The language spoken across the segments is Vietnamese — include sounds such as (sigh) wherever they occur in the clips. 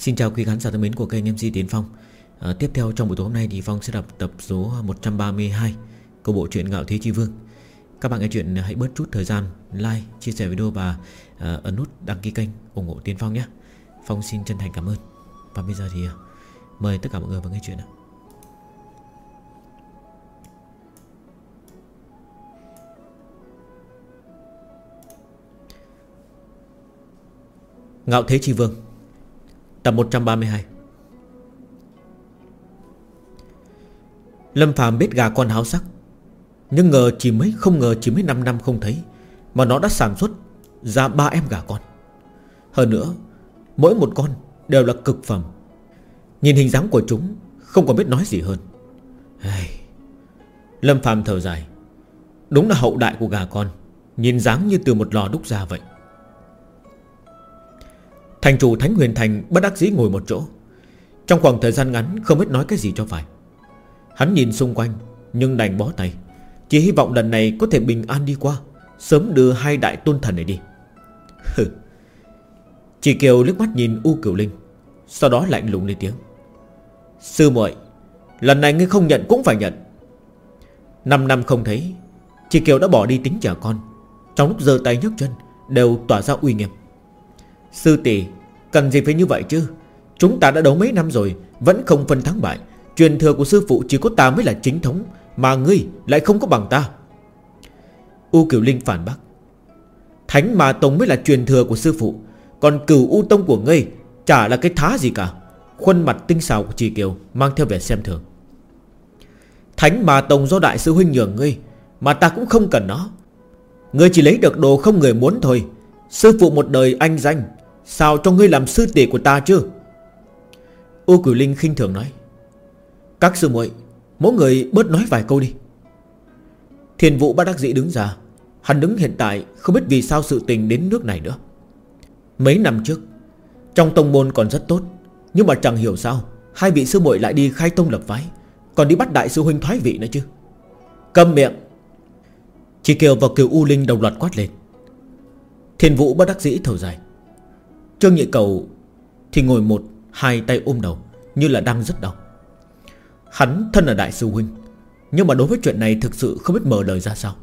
Xin chào quý khán giả thân mến của kênh MC Tiến Phong. À, Tiếp theo trong buổi tối hôm nay thì Phong sẽ đọc tập số 132 Của bộ truyện Ngạo Thế Chi Vương. Các bạn nghe chuyện hãy bớt chút thời gian Like, chia sẻ video và à, ấn nút đăng ký kênh ủng hộ Tiến Phong nhé. Phong xin chân thành cảm ơn. Và bây giờ thì à, mời tất cả mọi người vào nghe chuyện ạ. Ngạo Thế Chi Vương. Tập 132 Lâm Phạm biết gà con háo sắc, Nhưng ngờ chỉ mấy, không ngờ chỉ mấy 5 năm không thấy, Mà nó đã sản xuất ra ba em gà con. Hơn nữa, Mỗi một con đều là cực phẩm. Nhìn hình dáng của chúng, Không còn biết nói gì hơn. Hey. Lâm Phạm thở dài. Đúng là hậu đại của gà con, Nhìn dáng như từ một lò đúc ra vậy. Thành chủ Thánh Huyền Thành bất đắc dĩ ngồi một chỗ. Trong khoảng thời gian ngắn, không biết nói cái gì cho phải. Hắn nhìn xung quanh, Nhưng đành bó tay. Chỉ hy vọng lần này có thể bình an đi qua, Sớm đưa hai đại tôn thần này đi. (laughs) Chỉ Kiều liếc mắt nhìn U Kiều Linh, Sau đó lạnh lùng lên tiếng. Sư muội, Lần này ngươi không nhận cũng phải nhận. Năm năm không thấy Chị Kiều đã bỏ đi tính trả con. Trong lúc giơ tay nhấc chân, Đều tỏa ra uy nghiêm. Sư tỷ, Cần gì phải như vậy chứ? Chúng ta đã đấu mấy năm rồi, Vẫn không phân thắng bại. Truyền thừa của sư phụ chỉ có ta mới là chính thống, Mà ngươi lại không có bằng ta. U Kiều Linh phản bác. Thánh Ma Tông mới là truyền thừa của sư phụ, Còn cửu U Tông của ngươi Chả là cái thá gì cả. Khuôn mặt tinh xào của Trì Kiều Mang theo vẻ xem thường. Thánh Ma Tông do đại sư huynh nhường ngươi, Mà ta cũng không cần nó. Ngươi chỉ lấy được đồ không người muốn thôi. Sư phụ một đời anh danh Sao cho ngươi làm sư tỷ của ta chứ? U Cửu Linh khinh thường nói. Các sư muội, Mỗi người bớt nói vài câu đi. Thiền vụ bác đắc dĩ đứng ra. Hắn đứng hiện tại, không biết vì sao sự tình đến nước này nữa. Mấy năm trước, Trong tông môn còn rất tốt, Nhưng mà chẳng hiểu sao, Hai vị sư muội lại đi khai tông lập phái, Còn đi bắt đại sư huynh thoái vị nữa chứ. Cầm miệng. Chỉ Kiều và Kiều U Linh đồng loạt quát lên. Thiền vũ bất đắc dĩ thở dài. Trương Nhị Cầu Thì ngồi một, Hai tay ôm đầu, Như là đang rất đau. Hắn thân là đại sư huynh, Nhưng mà đối với chuyện này thực sự không biết mở lời ra sao.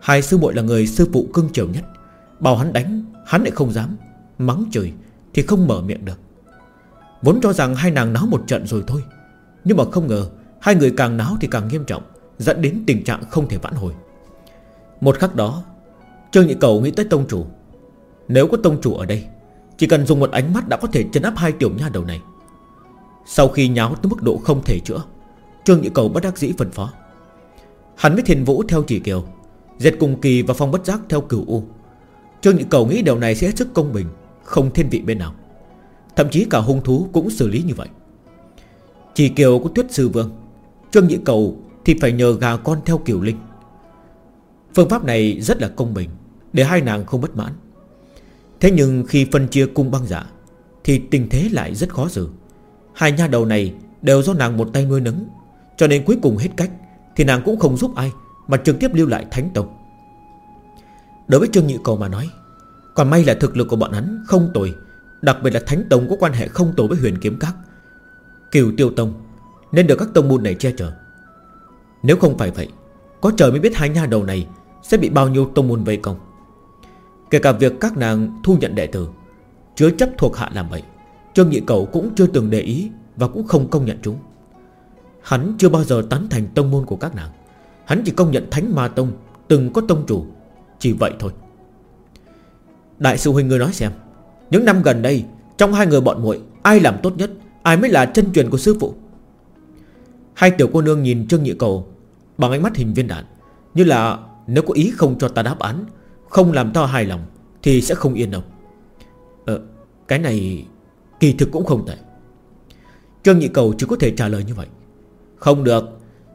Hai sư muội là người sư phụ cưng chiều nhất, Bảo hắn đánh, Hắn lại không dám, Mắng trời Thì không mở miệng được. Vốn cho rằng hai nàng náo một trận rồi thôi, Nhưng mà không ngờ Hai người càng náo thì càng nghiêm trọng, Dẫn đến tình trạng không thể vãn hồi. Một khắc đó, Trương Nhị Cầu nghĩ tới tông chủ. Nếu có tông chủ ở đây chỉ cần dùng một ánh mắt đã có thể chấn áp hai tiểu nha đầu này. Sau khi nháo tới mức độ không thể chữa, Trương Nhị Cầu bất đắc dĩ phân phó. Hắn với Thiên Vũ theo chỉ kiều dệt cùng kỳ và phong bất giác theo cửu U. Trương Nhị Cầu nghĩ điều này sẽ sức công bình, Không thiên vị bên nào. Thậm chí cả hung thú cũng xử lý như vậy. Chỉ kiều có tuyết sư vương, Trương Nhị Cầu thì phải nhờ gà con theo kiểu linh. Phương pháp này rất là công bình, Để hai nàng không bất mãn. Thế nhưng khi phân chia cung băng giả, Thì tình thế lại rất khó xử. Hai nha đầu này đều do nàng một tay nuôi nấng, Cho nên cuối cùng hết cách Thì nàng cũng không giúp ai Mà trực tiếp lưu lại Thánh Tông Đối với Trương Nhị Cầu mà nói, Còn may là thực lực của bọn hắn không tồi, Đặc biệt là Thánh Tông có quan hệ không tồi với huyền kiếm các Kiều Tiêu Tông Nên được các tông môn này che chở. Nếu không phải vậy, Có trời mới biết hai nha đầu này Sẽ bị bao nhiêu tông môn vây công. Kể cả việc các nàng thu nhận đệ tử, Chứa chấp thuộc hạ làm vậy, Trương Nhị Cầu cũng chưa từng để ý Và cũng không công nhận chúng. Hắn chưa bao giờ tán thành tông môn của các nàng. Hắn chỉ công nhận Thánh Ma Tông Từng có tông chủ, Chỉ vậy thôi. Đại sư Huynh ngươi nói xem, Những năm gần đây, Trong hai người bọn muội, Ai làm tốt nhất, Ai mới là chân truyền của sư phụ? Hai tiểu cô nương nhìn Trương Nhị Cầu Bằng ánh mắt hình viên đạn, Như là nếu có ý không cho ta đáp án, Không làm ta hài lòng thì sẽ không yên đâu Ờ cái này Kỳ thực cũng không tệ. Trương Nhị Cầu chỉ có thể trả lời như vậy. Không được,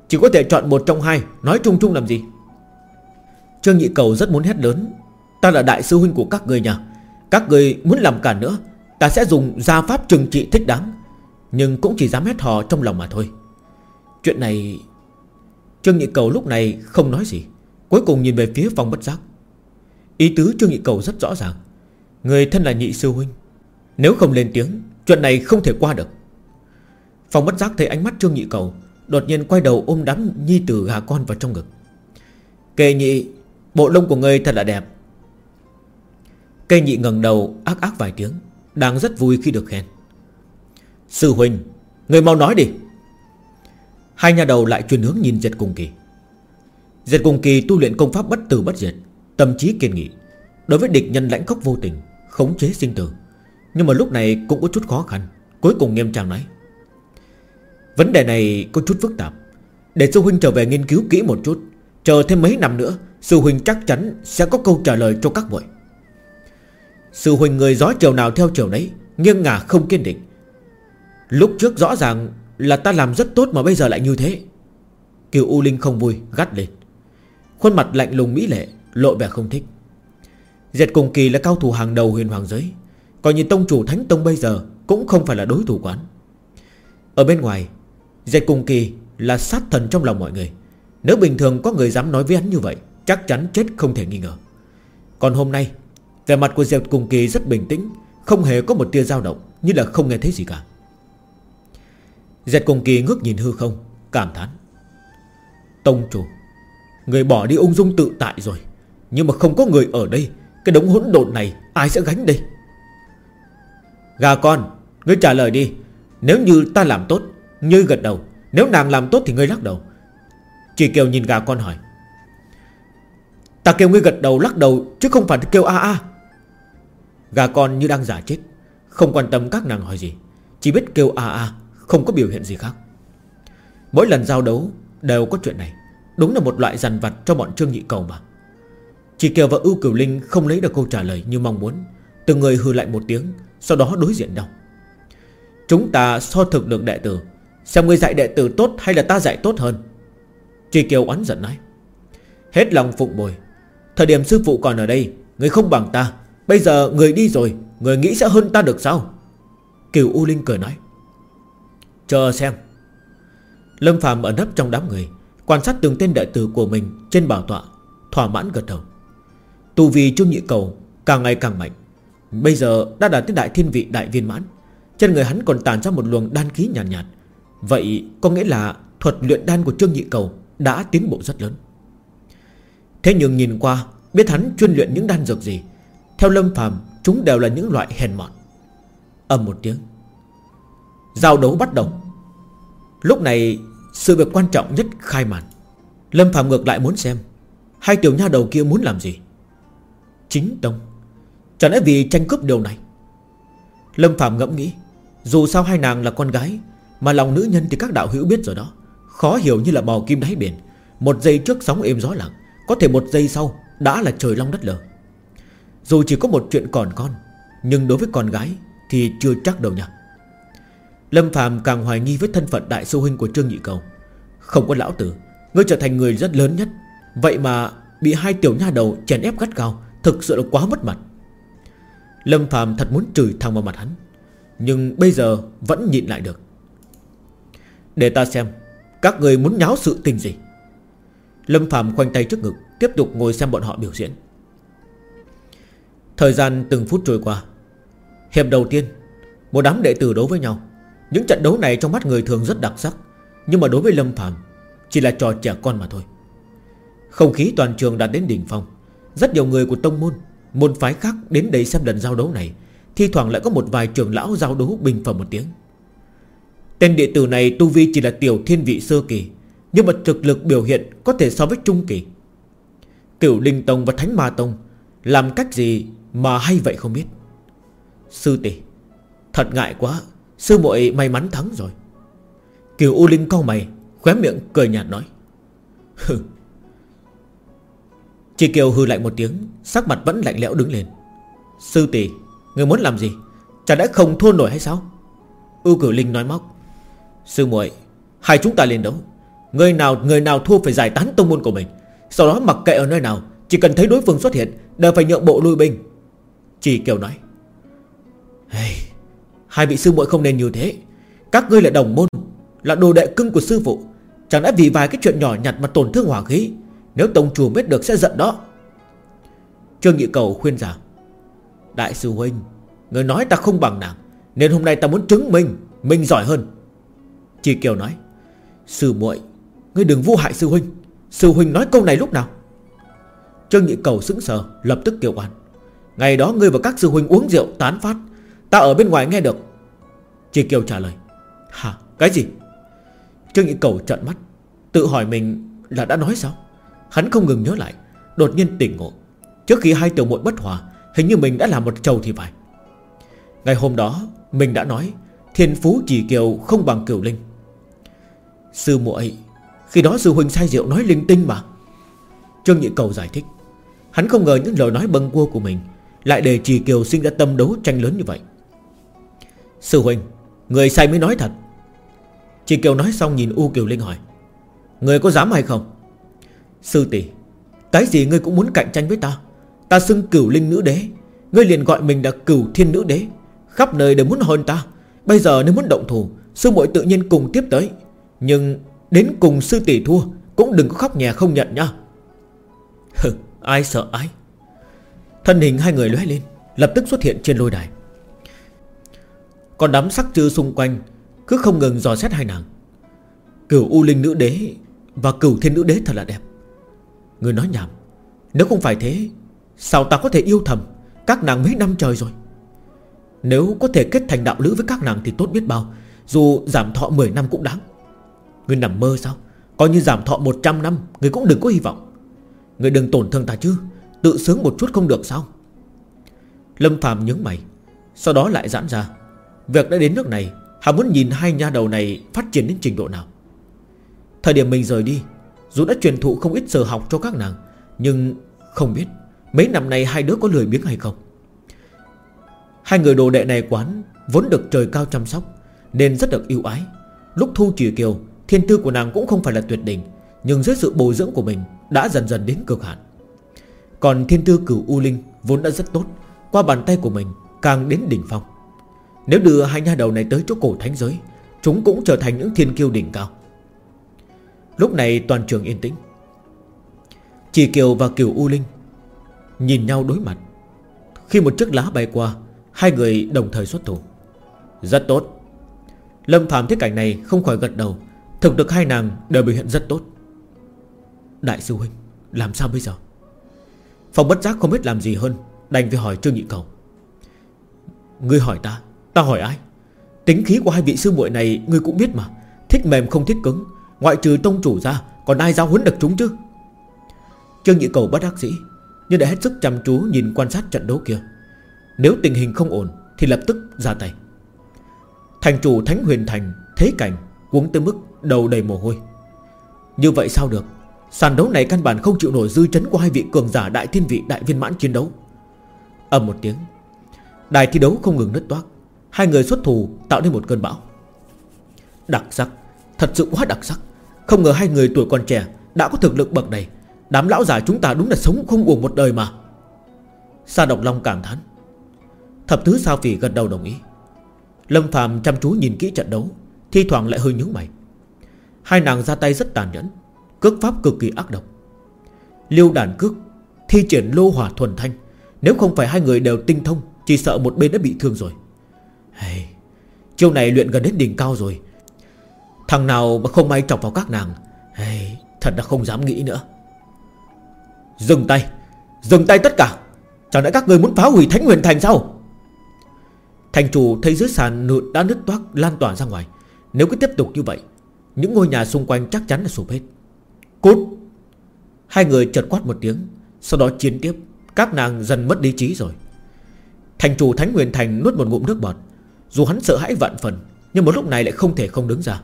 Chỉ có thể chọn một trong hai, Nói chung chung làm gì? Trương Nhị Cầu rất muốn hét lớn, Ta là đại sư huynh của các người nhà, Các người muốn làm cản nữa, Ta sẽ dùng gia pháp trừng trị thích đáng, Nhưng cũng chỉ dám hét hò trong lòng mà thôi. Chuyện này, Trương Nhị Cầu lúc này không nói gì, Cuối cùng nhìn về phía phòng bất giác. Ý tứ Trương Nhị Cầu rất rõ ràng. Người thân là nhị sư huynh. Nếu không lên tiếng, Chuyện này không thể qua được. Phòng bất giác thấy ánh mắt Trương Nhị Cầu Đột nhiên quay đầu ôm đám nhi tử gà con vào trong ngực. Kê nhị, Bộ lông của ngươi thật là đẹp. Cây nhị ngẩng đầu ác ác vài tiếng, Đang rất vui khi được khen. Sư huynh, Người mau nói đi. Hai nhà đầu lại chuyển hướng nhìn Diệt Cùng Kỳ. Diệt Cùng Kỳ tu luyện công pháp bất tử bất diệt Tâm trí kiên nghị. Đối với địch nhân lãnh khốc vô tình, Khống chế sinh tử. Nhưng mà lúc này cũng có chút khó khăn, Cuối cùng nghiêm trang nói. Vấn đề này có chút phức tạp. Để sư huynh trở về nghiên cứu kỹ một chút, Chờ thêm mấy năm nữa, Sư huynh chắc chắn sẽ có câu trả lời cho các muội. Sư huynh người gió chiều nào theo chiều đấy Nghiêng ngả không kiên định. Lúc trước rõ ràng là ta làm rất tốt mà bây giờ lại như thế. Kiều U Linh không vui, gắt lên. Khuôn mặt lạnh lùng mỹ lệ Lộ vẻ không thích. Diệt cùng kỳ là cao thủ hàng đầu huyền hoàng giới. Còn như tông chủ thánh tông bây giờ Cũng không phải là đối thủ quán. Ở bên ngoài, Diệt cùng kỳ là sát thần trong lòng mọi người. Nếu bình thường có người dám nói với hắn như vậy, Chắc chắn chết không thể nghi ngờ. Còn hôm nay, Vẻ mặt của Diệp Cùng Kỳ rất bình tĩnh, Không hề có một tia dao động, Như là không nghe thấy gì cả. Diệp Cùng Kỳ ngước nhìn hư không, Cảm thán. Tông chủ, Người bỏ đi ung dung tự tại rồi. Nhưng mà không có người ở đây, Cái đống hỗn độn này ai sẽ gánh đây? Gà con, Ngươi trả lời đi. Nếu như ta làm tốt, ngươi gật đầu. Nếu nàng làm tốt thì ngươi lắc đầu. Chỉ kêu nhìn gà con hỏi. Ta kêu ngươi gật đầu, lắc đầu, Chứ không phải kêu a a. Gà con như đang giả chết, Không quan tâm các nàng hỏi gì. Chỉ biết kêu a a, Không có biểu hiện gì khác. Mỗi lần giao đấu đều có chuyện này. Đúng là một loại dằn vặt cho bọn Trương Nhị Cầu mà. Chỉ Kiều và Ưu Cửu Linh Không lấy được câu trả lời như mong muốn. Từng người hư lại một tiếng, Sau đó đối diện nhau. Chúng ta so thực được đệ tử, Xem người dạy đệ tử tốt hay là ta dạy tốt hơn? Chỉ Kiều oán giận nói. Hết lòng phụng bồi. Thời điểm sư phụ còn ở đây, Người không bằng ta. Bây giờ người đi rồi, Người nghĩ sẽ hơn ta được sao? Kiều U Linh cười nói. Chờ xem. Lâm Phạm ở nấp trong đám người, Quan sát từng tên đệ tử của mình Trên bảo tọa, Thỏa mãn gật đầu. Tu vi Trương Nhị Cầu Càng ngày càng mạnh. Bây giờ đã đạt tới đại thiên vị đại viên mãn Trên người hắn còn tàn ra một luồng đan khí nhàn nhạt, nhạt. Vậy có nghĩa là Thuật luyện đan của Trương Nhị Cầu Đã tiến bộ rất lớn. Thế nhưng nhìn qua Biết hắn chuyên luyện những đan dược gì Theo Lâm phàm Chúng đều là những loại hèn mọn. Âm một tiếng. Giao đấu bắt đầu. Lúc này sự việc quan trọng nhất khai màn. Lâm phàm ngược lại muốn xem Hai tiểu nha đầu kia muốn làm gì? Chính tông Chẳng lẽ vì tranh cướp điều này? Lâm phạm ngẫm nghĩ, Dù sao hai nàng là con gái, Mà lòng nữ nhân thì các đạo hữu biết rồi đó. Khó hiểu như là bò kim đáy biển. Một giây trước sóng êm gió lặng, có thể một giây sau Đã là trời long đất lở. Dù chỉ có một chuyện còn con, Nhưng đối với con gái Thì chưa chắc đâu nha Lâm Phạm càng hoài nghi với thân phận đại sư huynh của Trương Nhị Cầu. Không có lão tử, Ngươi trở thành người rất lớn nhất. Vậy mà bị hai tiểu nha đầu chèn ép gắt cao Thực sự là quá mất mặt. Lâm Phạm thật muốn chửi thẳng vào mặt hắn, Nhưng bây giờ vẫn nhịn lại được. Để ta xem, Các người muốn nháo sự tình gì? Lâm Phạm khoanh tay trước ngực, Tiếp tục ngồi xem bọn họ biểu diễn. Thời gian từng phút trôi qua. Hiệp đầu tiên, Một đám đệ tử đấu với nhau. Những trận đấu này trong mắt người thường rất đặc sắc, Nhưng mà đối với Lâm Phạm Chỉ là trò trẻ con mà thôi. Không khí toàn trường đạt đến đỉnh phong. Rất nhiều người của tông môn Môn phái khác đến đây xem lần giao đấu này, Thi thoảng lại có một vài trưởng lão giao đấu bình phẩm một tiếng. Tên đệ tử này tu vi chỉ là tiểu thiên vị sơ kỳ, nhưng mà thực lực biểu hiện Có thể so với Trung Kỳ. Cửu Linh Tông và Thánh Ma Tông, Làm cách gì mà hay vậy không biết. Sư tỷ, Thật ngại quá, Sư muội may mắn thắng rồi. Kiều U Linh cau mày, Khóe miệng cười nhạt nói. (laughs) Chị Kiều hư lạnh một tiếng Sắc mặt vẫn lạnh lẽo đứng lên. Sư tỷ Người muốn làm gì? Chả đã không thua nổi hay sao? Ưu cửu linh nói móc. Sư muội Hai chúng ta lên đấu. Người nào người nào thua phải giải tán tông môn của mình. Sau đó mặc kệ ở nơi nào Chỉ cần thấy đối phương xuất hiện Đều phải nhượng bộ lui binh. Chỉ Kiều nói. Hey, Hai vị sư muội không nên như thế. Các ngươi là đồng môn Là đồ đệ cưng của sư phụ. Chẳng lẽ vì vài cái chuyện nhỏ nhặt mà tổn thương hỏa khí nếu tông chủ biết được sẽ giận đó. Trương Nhị Cầu khuyên rằng, Đại sư huynh, Người nói ta không bằng nàng, Nên hôm nay ta muốn chứng minh Mình giỏi hơn. Chỉ Kiều nói, Sư muội, Ngươi đừng vô hại sư huynh. Sư huynh nói câu này lúc nào? Trương Nhị Cầu sững sờ, Lập tức kêu oan, Ngày đó ngươi và các sư huynh uống rượu tán phát, Ta ở bên ngoài nghe được. Chỉ Kiều trả lời, Hả, cái gì? Trương Nhị Cầu trợn mắt, Tự hỏi mình là đã nói sao? Hắn không ngừng nhớ lại, Đột nhiên tỉnh ngộ. Trước khi hai tiểu muội bất hòa, Hình như mình đã làm một trầu thì phải. Ngày hôm đó, Mình đã nói, Thiên phú chỉ kiều không bằng kiều linh. Sư muội, Khi đó sư huynh sai rượu nói linh tinh mà. Trương Nhị Cầu giải thích. Hắn không ngờ những lời nói bâng quơ của mình Lại để Trì Kiều sinh ra tâm đấu tranh lớn như vậy. Sư huynh, Người sai mới nói thật. Trì Kiều nói xong nhìn U Kiều Linh hỏi. Người có dám hay không? Sư tỷ Cái gì ngươi cũng muốn cạnh tranh với ta? Ta xưng cửu linh nữ đế. Ngươi liền gọi mình là cửu thiên nữ đế. Khắp nơi đều muốn hơn ta. Bây giờ nếu muốn động thủ Sư muội tự nhiên cùng tiếp tới. Nhưng đến cùng sư tỷ thua Cũng đừng có khóc nhà không nhận nha. (laughs) Hừ, ai sợ ai? Thân hình hai người lóe lên Lập tức xuất hiện trên lôi đài. Còn đám sắc chư xung quanh Cứ không ngừng dò xét hai nàng. Cửu U Linh Nữ Đế Và Cửu Thiên Nữ Đế thật là đẹp. Người nói nhảm. Nếu không phải thế, Sao ta có thể yêu thầm Các nàng mấy năm trời rồi? Nếu có thể kết thành đạo lữ với các nàng thì tốt biết bao, Dù giảm thọ 10 năm cũng đáng. Người nằm mơ sao? Coi như giảm thọ 100 năm, Người cũng đừng có hy vọng. Người đừng tổn thương ta chứ, Tự sướng một chút không được sao? Lâm Phạm nhướng mày, Sau đó lại giãn ra. Việc đã đến nước này hà muốn nhìn hai nha đầu này phát triển đến trình độ nào? Thời điểm mình rời đi dù đã truyền thụ không ít sở học cho các nàng, Nhưng không biết Mấy năm nay hai đứa có lười biếng hay không. Hai người đồ đệ này quán Vốn được trời cao chăm sóc, Nên rất được yêu ái. Lúc thu trì kiều, Thiên tư của nàng cũng không phải là tuyệt đỉnh, Nhưng dưới sự bồi dưỡng của mình Đã dần dần đến cực hạn. Còn thiên tư cửu U Linh Vốn đã rất tốt, Qua bàn tay của mình càng đến đỉnh phong. Nếu đưa hai nha đầu này tới chỗ cổ thánh giới, Chúng cũng trở thành những thiên kiêu đỉnh cao. Lúc này toàn trường yên tĩnh. Chỉ Kiều và Kiều U Linh Nhìn nhau đối mặt. Khi một chiếc lá bay qua, Hai người đồng thời xuất thủ. Rất tốt. Lâm Phạm thấy cảnh này không khỏi gật đầu. Thực lực hai nàng đều biểu hiện rất tốt. Đại sư huynh, Làm sao bây giờ? Phòng bất giác không biết làm gì hơn, Đành phải hỏi Trương Nhị Cầu. Ngươi hỏi ta Ta hỏi ai? Tính khí của hai vị sư muội này Ngươi cũng biết mà, Thích mềm không thích cứng. Ngoại trừ tông chủ ra, Còn ai giáo huấn được chúng chứ? Trương Nhị Cầu bất đắc dĩ Nhưng đã hết sức chăm chú nhìn quan sát trận đấu kia. Nếu tình hình không ổn, Thì lập tức ra tay. Thành chủ Thánh Huyền Thành, Thế cảnh Cuống tới mức đầu đầy mồ hôi. Như vậy sao được? Sàn đấu này căn bản không chịu nổi dư chấn của hai vị cường giả đại thiên vị, đại viên mãn chiến đấu. Ầm một tiếng, Đài thi đấu không ngừng nứt toác. Hai người xuất thủ tạo nên một cơn bão. Đặc sắc, Thật sự quá đặc sắc. Không ngờ hai người tuổi còn trẻ Đã có thực lực bậc này. Đám lão già chúng ta đúng là sống không uổng một đời mà. Sa Độc Long cảm thán. Thập tứ Sao Phỉ gật đầu đồng ý. Lâm Phạm chăm chú nhìn kỹ trận đấu Thi thoảng lại hơi nhướng mày. Hai nàng ra tay rất tàn nhẫn Cước pháp cực kỳ ác độc. Liêu đàn cước Thi triển lô hỏa thuần thanh Nếu không phải hai người đều tinh thông Chỉ sợ một bên đã bị thương rồi. Hey, Chiêu này luyện gần đến đỉnh cao rồi Thằng nào mà không may chọc vào các nàng hey, Thật là không dám nghĩ nữa. Dừng tay Dừng tay tất cả. Chẳng lẽ các người muốn phá hủy Thánh Huyền Thành sao? Thành chủ thấy dưới sàn nụt đã nứt toát lan tỏa ra ngoài. Nếu cứ tiếp tục như vậy Những ngôi nhà xung quanh chắc chắn là sụp hết. Cút! Hai người chợt quát một tiếng Sau đó chiến tiếp. Các nàng dần mất lý trí rồi. Thành chủ Thánh Huyền Thành nuốt một ngụm nước bọt. Dù hắn sợ hãi vạn phần Nhưng một lúc này lại không thể không đứng ra.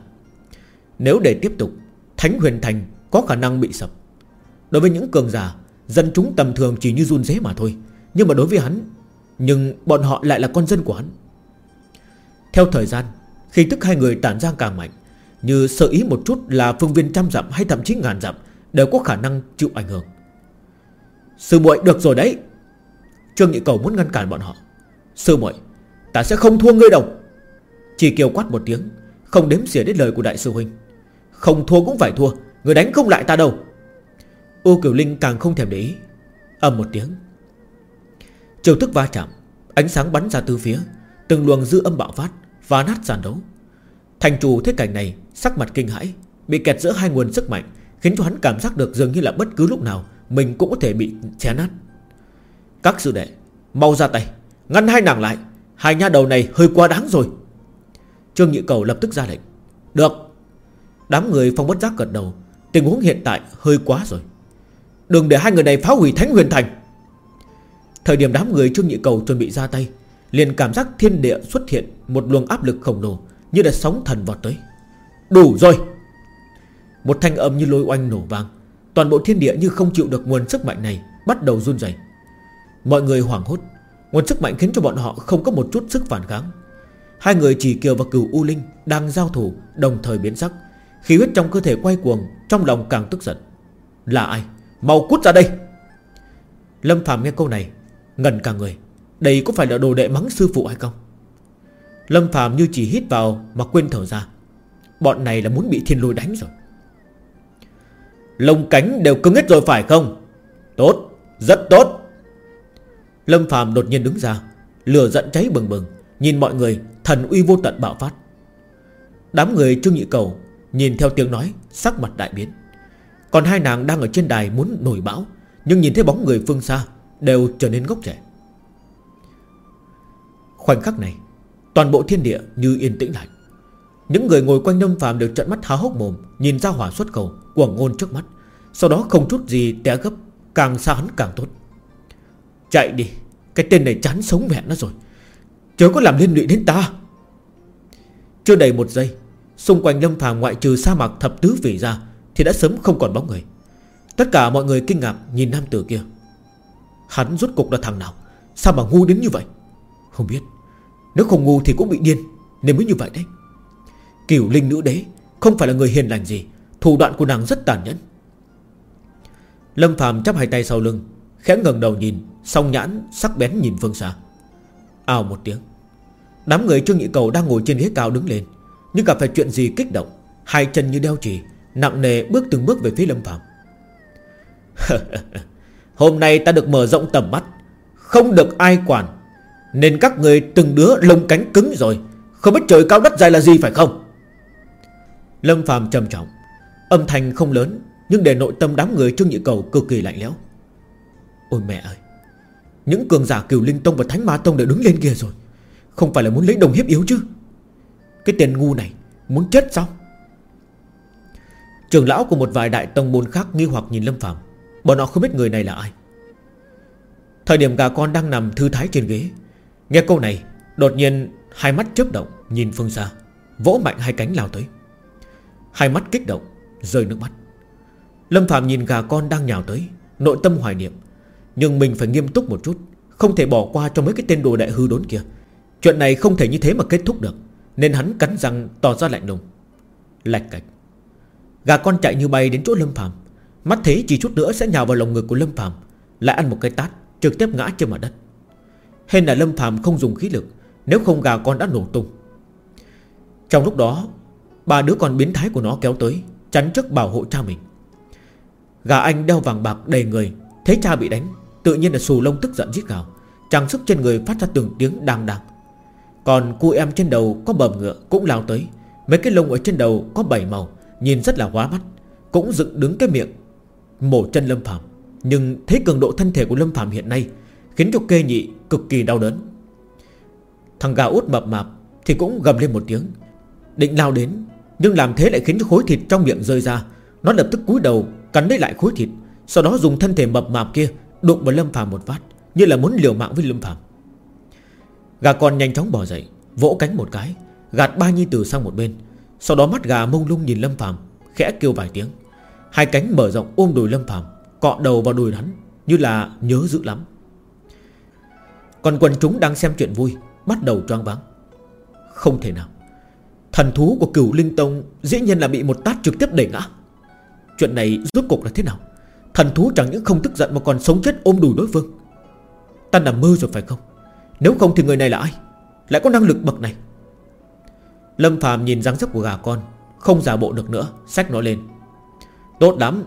Nếu để tiếp tục, Thánh Huyền Thành có khả năng bị sập. Đối với những cường giả, Dân chúng tầm thường chỉ như run rế mà thôi. Nhưng mà đối với hắn, Nhưng bọn họ lại là con dân của hắn. Theo thời gian, Khi tức hai người tản ra càng mạnh, Như sợ ý một chút là phương viên trăm dặm Hay thậm chí ngàn dặm Đều có khả năng chịu ảnh hưởng. Sư muội, được rồi đấy. Trương Nhị Cầu muốn ngăn cản bọn họ. Sư muội, Ta sẽ không thua ngươi đâu. Chỉ kiều quát một tiếng, Không đếm xỉa đến lời của đại sư huynh. Không thua cũng phải thua, Người đánh không lại ta đâu. Ô Kiều Linh càng không thèm để ý. Âm một tiếng. Chiều thức va chạm, Ánh sáng bắn ra từ phía, Từng luồng dư âm bạo phát Và nát sàn đấu. Thành chủ thế cảnh này, Sắc mặt kinh hãi, Bị kẹt giữa hai nguồn sức mạnh, Khiến cho hắn cảm giác được dường như là bất cứ lúc nào Mình cũng có thể bị xé nát. Các sư đệ, Mau ra tay, Ngăn hai nàng lại. Hai nha đầu này hơi quá đáng rồi. Trương Nhị Cầu lập tức ra lệnh. Được. Đám người phong bất giác gật đầu. Tình huống hiện tại hơi quá rồi. Đừng để hai người này phá hủy Thánh Huyền Thành. Thời điểm đám người Trương Nhị Cầu chuẩn bị ra tay, Liền cảm giác thiên địa xuất hiện Một luồng áp lực khổng lồ Như là sóng thần vọt tới. Đủ rồi! Một thanh âm như lôi oanh nổ vang. Toàn bộ thiên địa như không chịu được nguồn sức mạnh này Bắt đầu run rẩy. Mọi người hoảng hốt. Nguồn sức mạnh khiến cho bọn họ không có một chút sức phản kháng. Hai người chỉ kiều và cửu U Linh Đang giao thủ, đồng thời biến sắc. Khí huyết trong cơ thể quay cuồng, Trong lòng càng tức giận. Là ai? Mau cút ra đây! Lâm Phạm nghe câu này Ngần cả người. Đây có phải là đồ đệ mắng sư phụ hay không? Lâm Phạm như chỉ hít vào Mà quên thở ra. Bọn này là muốn bị thiên lôi đánh rồi. Lông cánh đều cứng hết rồi phải không? Tốt, Rất tốt! Lâm Phạm đột nhiên đứng ra, Lửa giận cháy bừng bừng, Nhìn mọi người thần uy vô tận bạo phát. Đám người Trương Nhị Cầu Nhìn theo tiếng nói, Sắc mặt đại biến. Còn hai nàng đang ở trên đài muốn nổi bão, Nhưng nhìn thấy bóng người phương xa, Đều trở nên ngốc trẻ. Khoảnh khắc này, Toàn bộ thiên địa như yên tĩnh lại. Những người ngồi quanh Lâm Phạm đều trận mắt há hốc mồm, Nhìn ra hỏa xuất khẩu của ngôn trước mắt. Sau đó không chút gì té gấp, Càng xa hắn càng tốt. Chạy đi, Cái tên này chán sống mẹ nó rồi. Chớ có làm liên lụy đến ta. Chưa đầy một giây Xung quanh Lâm Phàm ngoại trừ sa mạc thập tứ vị ra, Thì đã sớm không còn bóng người. Tất cả mọi người kinh ngạc nhìn nam tử kia. Hắn rốt cục là thằng nào? Sao mà ngu đến như vậy? Không biết. Nếu không ngu thì cũng bị điên, Nên mới như vậy đấy. Cửu linh nữ đế Không phải là người hiền lành gì, Thủ đoạn của nàng rất tàn nhẫn. Lâm phàm chắp hai tay sau lưng, Khẽ ngẩng đầu nhìn, Song nhãn sắc bén nhìn phương xa. Ào một tiếng. Đám người Trương Nhị Cầu đang ngồi trên ghế cao đứng lên. Nhưng gặp phải chuyện gì kích động, Hai chân như đeo chỉ Nặng nề bước từng bước về phía Lâm Phạm. (laughs) Hôm nay ta được mở rộng tầm mắt, Không được ai quản, Nên các người từng đứa lông cánh cứng rồi, Không biết trời cao đất dài là gì phải không? Lâm Phạm trầm trọng, Âm thanh không lớn, Nhưng để nội tâm đám người Trương Nhị Cầu cực kỳ lạnh lẽo. Ôi mẹ ơi, Những cường giả kiều linh tông và thánh ma tông đều đứng lên kia rồi, Không phải là muốn lấy đồng hiếp yếu chứ? Cái tên ngu này Muốn chết sao? Trường lão của một vài đại tông môn khác nghi hoặc nhìn Lâm Phạm Bọn họ không biết người này là ai. Thời điểm gà con đang nằm thư thái trên ghế, Nghe câu này, Đột nhiên hai mắt chớp động, Nhìn phương xa, Vỗ mạnh hai cánh lao tới. Hai mắt kích động, Rơi nước mắt. Lâm Phạm nhìn gà con đang nhào tới, Nội tâm hoài niệm, Nhưng mình phải nghiêm túc một chút, Không thể bỏ qua cho mấy cái tên đồ đại hư đốn kia. Chuyện này không thể như thế mà kết thúc được. Nên hắn cắn răng tỏ ra lạnh lùng. Lạch cạch. Gà con chạy như bay đến chỗ Lâm Phạm Mắt thấy chỉ chút nữa sẽ nhào vào lồng ngực của Lâm Phạm Lại ăn một cái tát, Trực tiếp ngã trên mặt đất. Hên là Lâm Phạm không dùng khí lực, Nếu không gà con đã nổ tung. Trong lúc đó, Ba đứa con biến thái của nó kéo tới, Chắn trước bảo hộ cha mình. Gà anh đeo vàng bạc đầy người, Thấy cha bị đánh, Tự nhiên là xù lông tức giận giết gào. Trang sức trên người phát ra từng tiếng đàng đàng còn cô em trên đầu có bầm ngựa Cũng lao tới. Mấy cái lông ở trên đầu có bảy màu, Nhìn rất là hóa mắt. Cũng dựng đứng cái miệng, Mổ chân Lâm Phạm Nhưng thấy cường độ thân thể của Lâm Phạm hiện nay Khiến cho kê nhị cực kỳ đau đớn. Thằng gà út mập mạp Thì cũng gầm lên một tiếng, Định lao đến, Nhưng làm thế lại khiến cho khối thịt trong miệng rơi ra. Nó lập tức cúi đầu, cắn lấy lại khối thịt, Sau đó dùng thân thể mập mạp kia Đụng vào Lâm Phạm một phát, Như là muốn liều mạng với Lâm Phạm Gà con nhanh chóng bò dậy, Vỗ cánh một cái, Gạt ba nhi tử sang một bên. Sau đó mắt gà mông lung nhìn Lâm Phạm Khẽ kêu vài tiếng. Hai cánh mở rộng ôm đùi Lâm Phạm Cọ đầu vào đùi hắn, Như là nhớ dữ lắm. Còn quần chúng đang xem chuyện vui, Bắt đầu choáng váng. Không thể nào. Thần thú của cửu Linh Tông Dĩ nhiên là bị một tát trực tiếp đẩy ngã. Chuyện này rốt cục là thế nào? Thần thú chẳng những không tức giận mà còn sống chết ôm đùi đối phương. Ta nằm mơ rồi phải không? Nếu không thì người này là ai? Lại có năng lực bậc này. Lâm Phạm nhìn dáng dấp của gà con, Không giả bộ được nữa, Xách nó lên. Tốt lắm.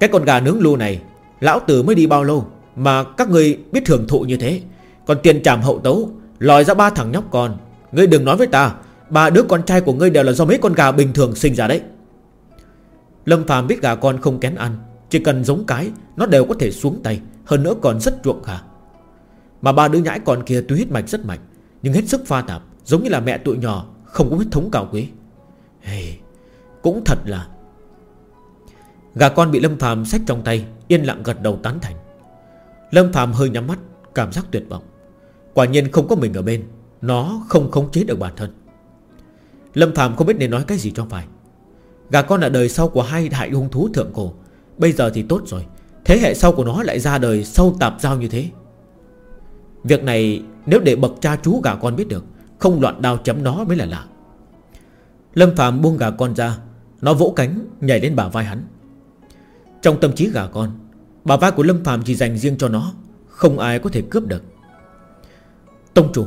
Cái con gà nướng lưu này, Lão tử mới đi bao lâu Mà các người biết thưởng thụ như thế? Còn tiền trảm hậu tấu, Lòi ra ba thằng nhóc con. Ngươi đừng nói với ta, Ba đứa con trai của ngươi đều là do mấy con gà bình thường sinh ra đấy. Lâm Phạm biết gà con không kén ăn, Chỉ cần giống cái, Nó đều có thể xuống tay, Hơn nữa còn rất chuộng gà mà ba đứa nhãi con kia tuy huyết mạch rất mạnh Nhưng hết sức pha tạp Giống như là mẹ tụi nhỏ Không có huyết thống cao quý. Hey, Cũng thật là. Gà con bị Lâm Phạm xách trong tay Yên lặng gật đầu tán thành. Lâm Phạm hơi nhắm mắt Cảm giác tuyệt vọng. Quả nhiên không có mình ở bên Nó không khống chế được bản thân. Lâm Phạm không biết nên nói cái gì cho phải. Gà con là đời sau của hai đại hung thú thượng cổ Bây giờ thì tốt rồi Thế hệ sau của nó lại ra đời sâu tạp giao như thế. Việc này nếu để bậc cha chú gà con biết được, Không loạn đao chấm nó mới là lạ. Lâm Phạm buông gà con ra, Nó vỗ cánh nhảy lên bả vai hắn. Trong tâm trí gà con, Bả vai của Lâm Phạm chỉ dành riêng cho nó, Không ai có thể cướp được. Tông chủ,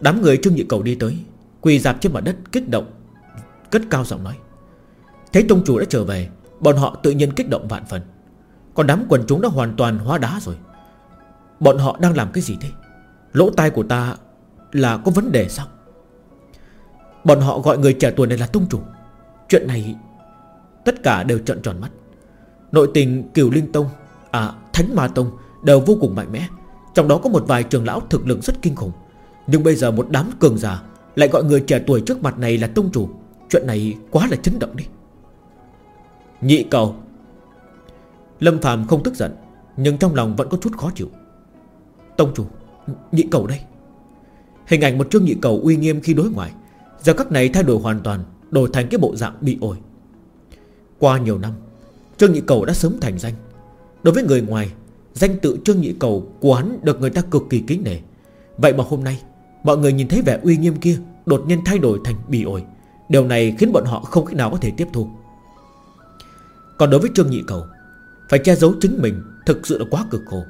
Đám người Trương Nhị Cầu đi tới, Quỳ dạp trên mặt đất kích động, Cất cao giọng nói. Thấy tông chủ đã trở về, Bọn họ tự nhiên kích động vạn phần. Còn đám quần chúng đã hoàn toàn hóa đá rồi. Bọn họ đang làm cái gì thế? Lỗ tai của ta Là có vấn đề sao? Bọn họ gọi người trẻ tuổi này là tông chủ. Chuyện này Tất cả đều trợn tròn mắt. Nội tình Kiều Linh Tông À Thánh Ma Tông Đều vô cùng mạnh mẽ. Trong đó có một vài trường lão thực lực rất kinh khủng. Nhưng bây giờ một đám cường giả Lại gọi người trẻ tuổi trước mặt này là tông chủ. Chuyện này quá là chấn động đi. Nhị cầu. Lâm Phạm không tức giận, Nhưng trong lòng vẫn có chút khó chịu. Tông chủ, Nhị cầu đây. Hình ảnh một trương nhị cầu uy nghiêm khi đối ngoại, Giờ các này thay đổi hoàn toàn, Đổi thành cái bộ dạng bị ổi. Qua nhiều năm, Trương nhị cầu đã sớm thành danh. Đối với người ngoài, Danh tự trương nhị cầu của hắn được người ta cực kỳ kính nể. Vậy mà hôm nay, Mọi người nhìn thấy vẻ uy nghiêm kia Đột nhiên thay đổi thành bị ổi. Điều này khiến bọn họ không cách nào có thể tiếp thu. Còn đối với Trương Nhị Cầu, Phải che giấu chính mình Thực sự là quá cực khổ.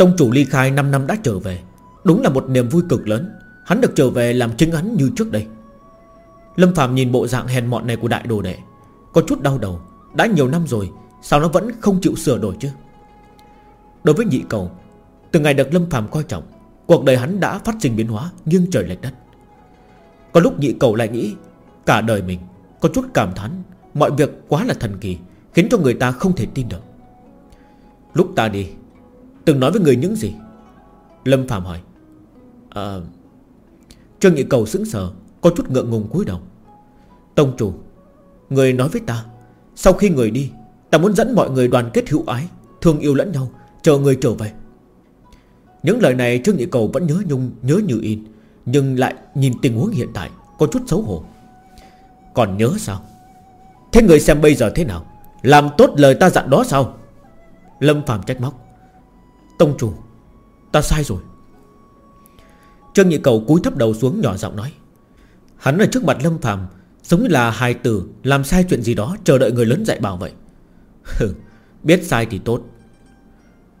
Tông chủ ly khai 5 năm đã trở về. Đúng là một niềm vui cực lớn. Hắn được trở về làm chính hắn như trước đây. Lâm Phạm nhìn bộ dạng hèn mọn này của đại đồ đệ. Có chút đau đầu. Đã nhiều năm rồi, Sao nó vẫn không chịu sửa đổi chứ? Đối với nhị cầu, Từ ngày được Lâm Phạm coi trọng, Cuộc đời hắn đã phát sinh biến hóa Nghiêng trời lệch đất. Có lúc nhị cầu lại nghĩ, Cả đời mình Có chút cảm thán, Mọi việc quá là thần kỳ, Khiến cho người ta không thể tin được. Lúc ta đi Từng nói với người những gì? Lâm Phạm hỏi. À, Trương Nhị Cầu sững sờ Có chút ngượng ngùng cúi đầu. Tông chủ Người nói với ta Sau khi người đi Ta muốn dẫn mọi người đoàn kết hữu ái Thương yêu lẫn nhau Chờ người trở về. Những lời này Trương Nhị Cầu vẫn nhớ nhung Nhớ như in Nhưng lại nhìn tình huống hiện tại Có chút xấu hổ. Còn nhớ sao? Thế người xem bây giờ thế nào? Làm tốt lời ta dặn đó sao? Lâm Phạm trách móc. Tông chủ, Ta sai rồi. Trương Nhị Cầu cúi thấp đầu xuống nhỏ giọng nói. Hắn ở trước mặt Lâm Phạm Giống như là hài tử Làm sai chuyện gì đó Chờ đợi người lớn dạy bảo vậy. (laughs) Biết sai thì tốt.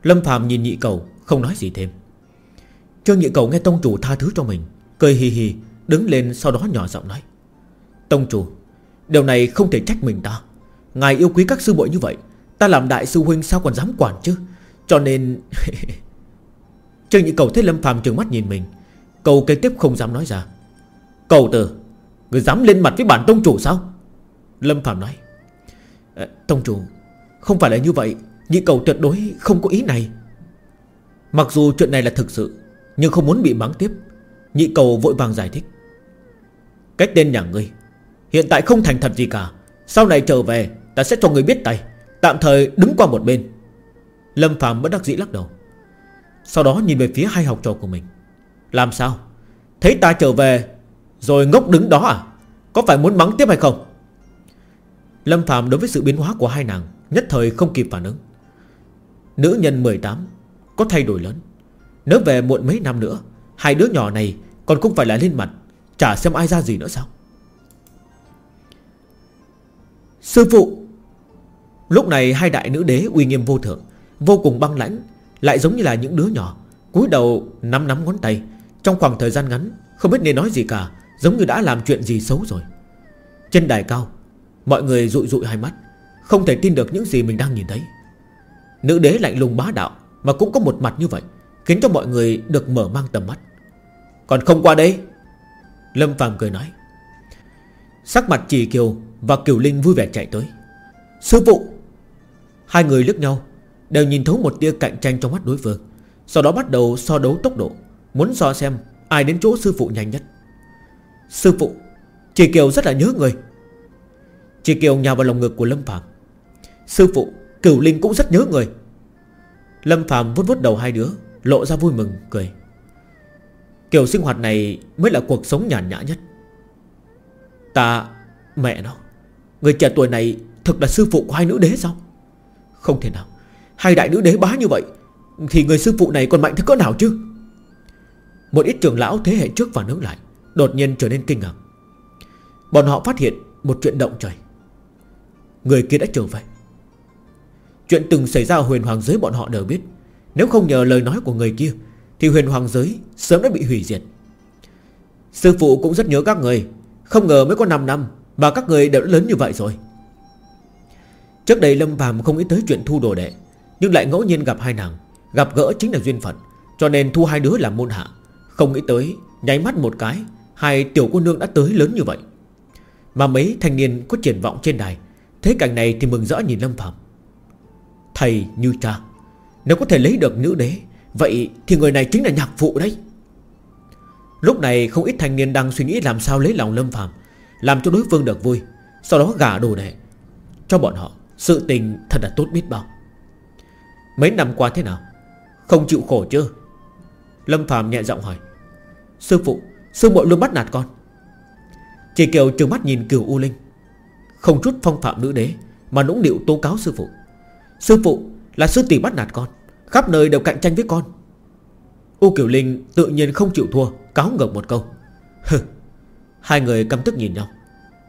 Lâm Phạm nhìn Nhị Cầu, Không nói gì thêm. Trương Nhị Cầu nghe Tông Chủ tha thứ cho mình, Cười hì hì, Đứng lên sau đó nhỏ giọng nói. Tông Chủ, Điều này không thể trách mình ta. Ngài yêu quý các sư muội như vậy, Ta làm đại sư huynh sao còn dám quản chứ? Cho nên (laughs) Trương Nhị Cầu thấy Lâm Phạm trừng mắt nhìn mình. Cầu kế tiếp không dám nói ra. Cầu tử Người dám lên mặt với bản tông chủ sao? Lâm Phạm nói. À, Tông chủ Không phải là như vậy. Nhị cầu tuyệt đối không có ý này. Mặc dù chuyện này là thực sự Nhưng không muốn bị mắng tiếp. Nhị cầu vội vàng giải thích. Cách tên nhà ngươi Hiện tại không thành thật gì cả. Sau này trở về Ta sẽ cho người biết tay. Tạm thời đứng qua một bên. Lâm Phạm bất đắc dĩ lắc đầu. Sau đó nhìn về phía hai học trò của mình. Làm sao? Thấy ta trở về, Rồi ngốc đứng đó à? Có phải muốn mắng tiếp hay không? Lâm Phạm đối với sự biến hóa của hai nàng, Nhất thời không kịp phản ứng. Nữ nhân 18 Có thay đổi lớn. Nếu về muộn mấy năm nữa, Hai đứa nhỏ này còn không phải là lên mặt, Chả xem ai ra gì nữa sao? Sư phụ, Lúc này hai đại nữ đế uy nghiêm vô thượng. Vô cùng băng lãnh, Lại giống như là những đứa nhỏ, cúi đầu nắm nắm ngón tay. Trong khoảng thời gian ngắn, Không biết nên nói gì cả, Giống như đã làm chuyện gì xấu rồi. Trên đài cao, Mọi người rụi rụi hai mắt, Không thể tin được những gì mình đang nhìn thấy. Nữ đế lạnh lùng bá đạo Mà cũng có một mặt như vậy, Khiến cho mọi người được mở mang tầm mắt. Còn không qua đây? Lâm phàm cười nói. Sắc mặt Trì Kiều và Kiều Linh vui vẻ chạy tới. Sư phụ! Hai người liếc nhau Đều nhìn thấu một tia cạnh tranh trong mắt đối phương, Sau đó bắt đầu so đấu tốc độ, Muốn so xem ai đến chỗ sư phụ nhanh nhất. Sư phụ chị Kiều rất là nhớ người. Chị Kiều nhào vào lòng ngực của Lâm Phạm Sư phụ, Cửu Linh cũng rất nhớ người. Lâm Phạm vuốt vuốt đầu hai đứa, Lộ ra vui mừng, cười. Kiểu sinh hoạt này mới là cuộc sống nhàn nhã nhất. Ta, Mẹ nó, Người trẻ tuổi này thực là sư phụ của hai nữ đế sao? Không thể nào. Hai đại nữ đế bá như vậy, Thì người sư phụ này còn mạnh thế cỡ nào chứ? Một ít trưởng lão thế hệ trước và nước lại, Đột nhiên trở nên kinh ngạc. Bọn họ phát hiện một chuyện động trời. Người kia đã trở về. Chuyện từng xảy ra ở huyền hoàng giới bọn họ đều biết. Nếu không nhờ lời nói của người kia, Thì huyền hoàng giới sớm đã bị hủy diệt. Sư phụ cũng rất nhớ các người. Không ngờ mới có 5 năm Mà các người đều lớn như vậy rồi. Trước đây Lâm Phàm không nghĩ tới chuyện thu đồ đệ. Nhưng lại ngẫu nhiên gặp hai nàng, Gặp gỡ chính là duyên phận, Cho nên thu hai đứa làm môn hạ. Không nghĩ tới, nháy mắt một cái, Hai tiểu cô nương đã tới lớn như vậy. Mà mấy thanh niên có triển vọng trên đài Thế cảnh này thì mừng rỡ nhìn Lâm Phạm Thầy như cha, Nếu có thể lấy được nữ đế, Vậy thì người này chính là nhạc phụ đấy. Lúc này không ít thanh niên đang suy nghĩ làm sao lấy lòng Lâm Phạm Làm cho đối phương được vui, Sau đó gả đồ đệ. Cho bọn họ, sự tình thật là tốt biết bao. Mấy năm qua thế nào? Không chịu khổ chưa Lâm Phạm nhẹ giọng hỏi. Sư phụ, Sư muội luôn bắt nạt con. Chỉ Kiều trừng mắt nhìn Kiều U Linh. Không chút phong phạm nữ đế, Mà nũng điệu tố cáo sư phụ. Sư phụ là sư tỷ bắt nạt con, Khắp nơi đều cạnh tranh với con. U Kiều Linh tự nhiên không chịu thua, Cáo ngược một câu. Hai người căm tức nhìn nhau.